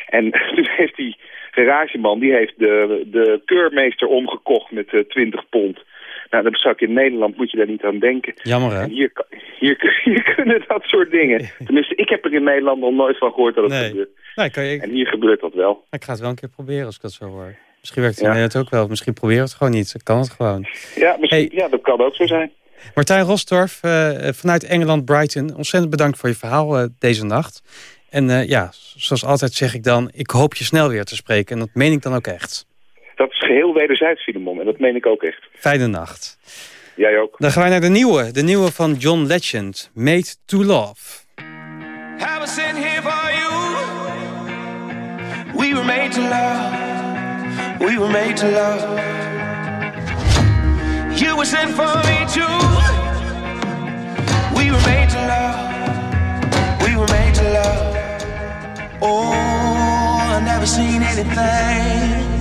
Speaker 10: En toen heeft die garageman, die heeft de, de keurmeester omgekocht met eh, 20 pond. Nou, dan zou ik in Nederland, moet je daar niet aan denken.
Speaker 6: Jammer, hè?
Speaker 10: Hier, hier, hier kunnen dat soort dingen. Tenminste, ik heb er in Nederland nog nooit van gehoord dat het
Speaker 6: Nee.
Speaker 10: gebeurt.
Speaker 6: Nee, kan je,
Speaker 10: En hier gebeurt dat wel.
Speaker 6: ik ga het wel een keer proberen als ik dat zo hoor. Misschien werkt het
Speaker 10: Ja.
Speaker 6: in Nederland ook wel. Misschien proberen we het gewoon niet. Dan kan het gewoon.
Speaker 10: Ja, misschien, ja, dat kan ook zo zijn.
Speaker 6: Martijn Rosdorf eh, vanuit Engeland, Brighton. Ontzettend bedankt voor je verhaal eh, deze nacht. En eh, ja, zoals altijd zeg ik dan... ik hoop je snel weer te spreken. En dat meen ik dan ook echt.
Speaker 10: Dat is geheel wederzijds, Filemon. En dat meen ik ook echt.
Speaker 6: Fijne nacht.
Speaker 10: Jij ook.
Speaker 6: Dan gaan wij naar de nieuwe. De nieuwe van John Legend. Made to Love.
Speaker 18: I was sitting here for you. We were made to love. We were made to love. You were sent for me too. We were made to love. We were made to love. Oh, I've never seen anything.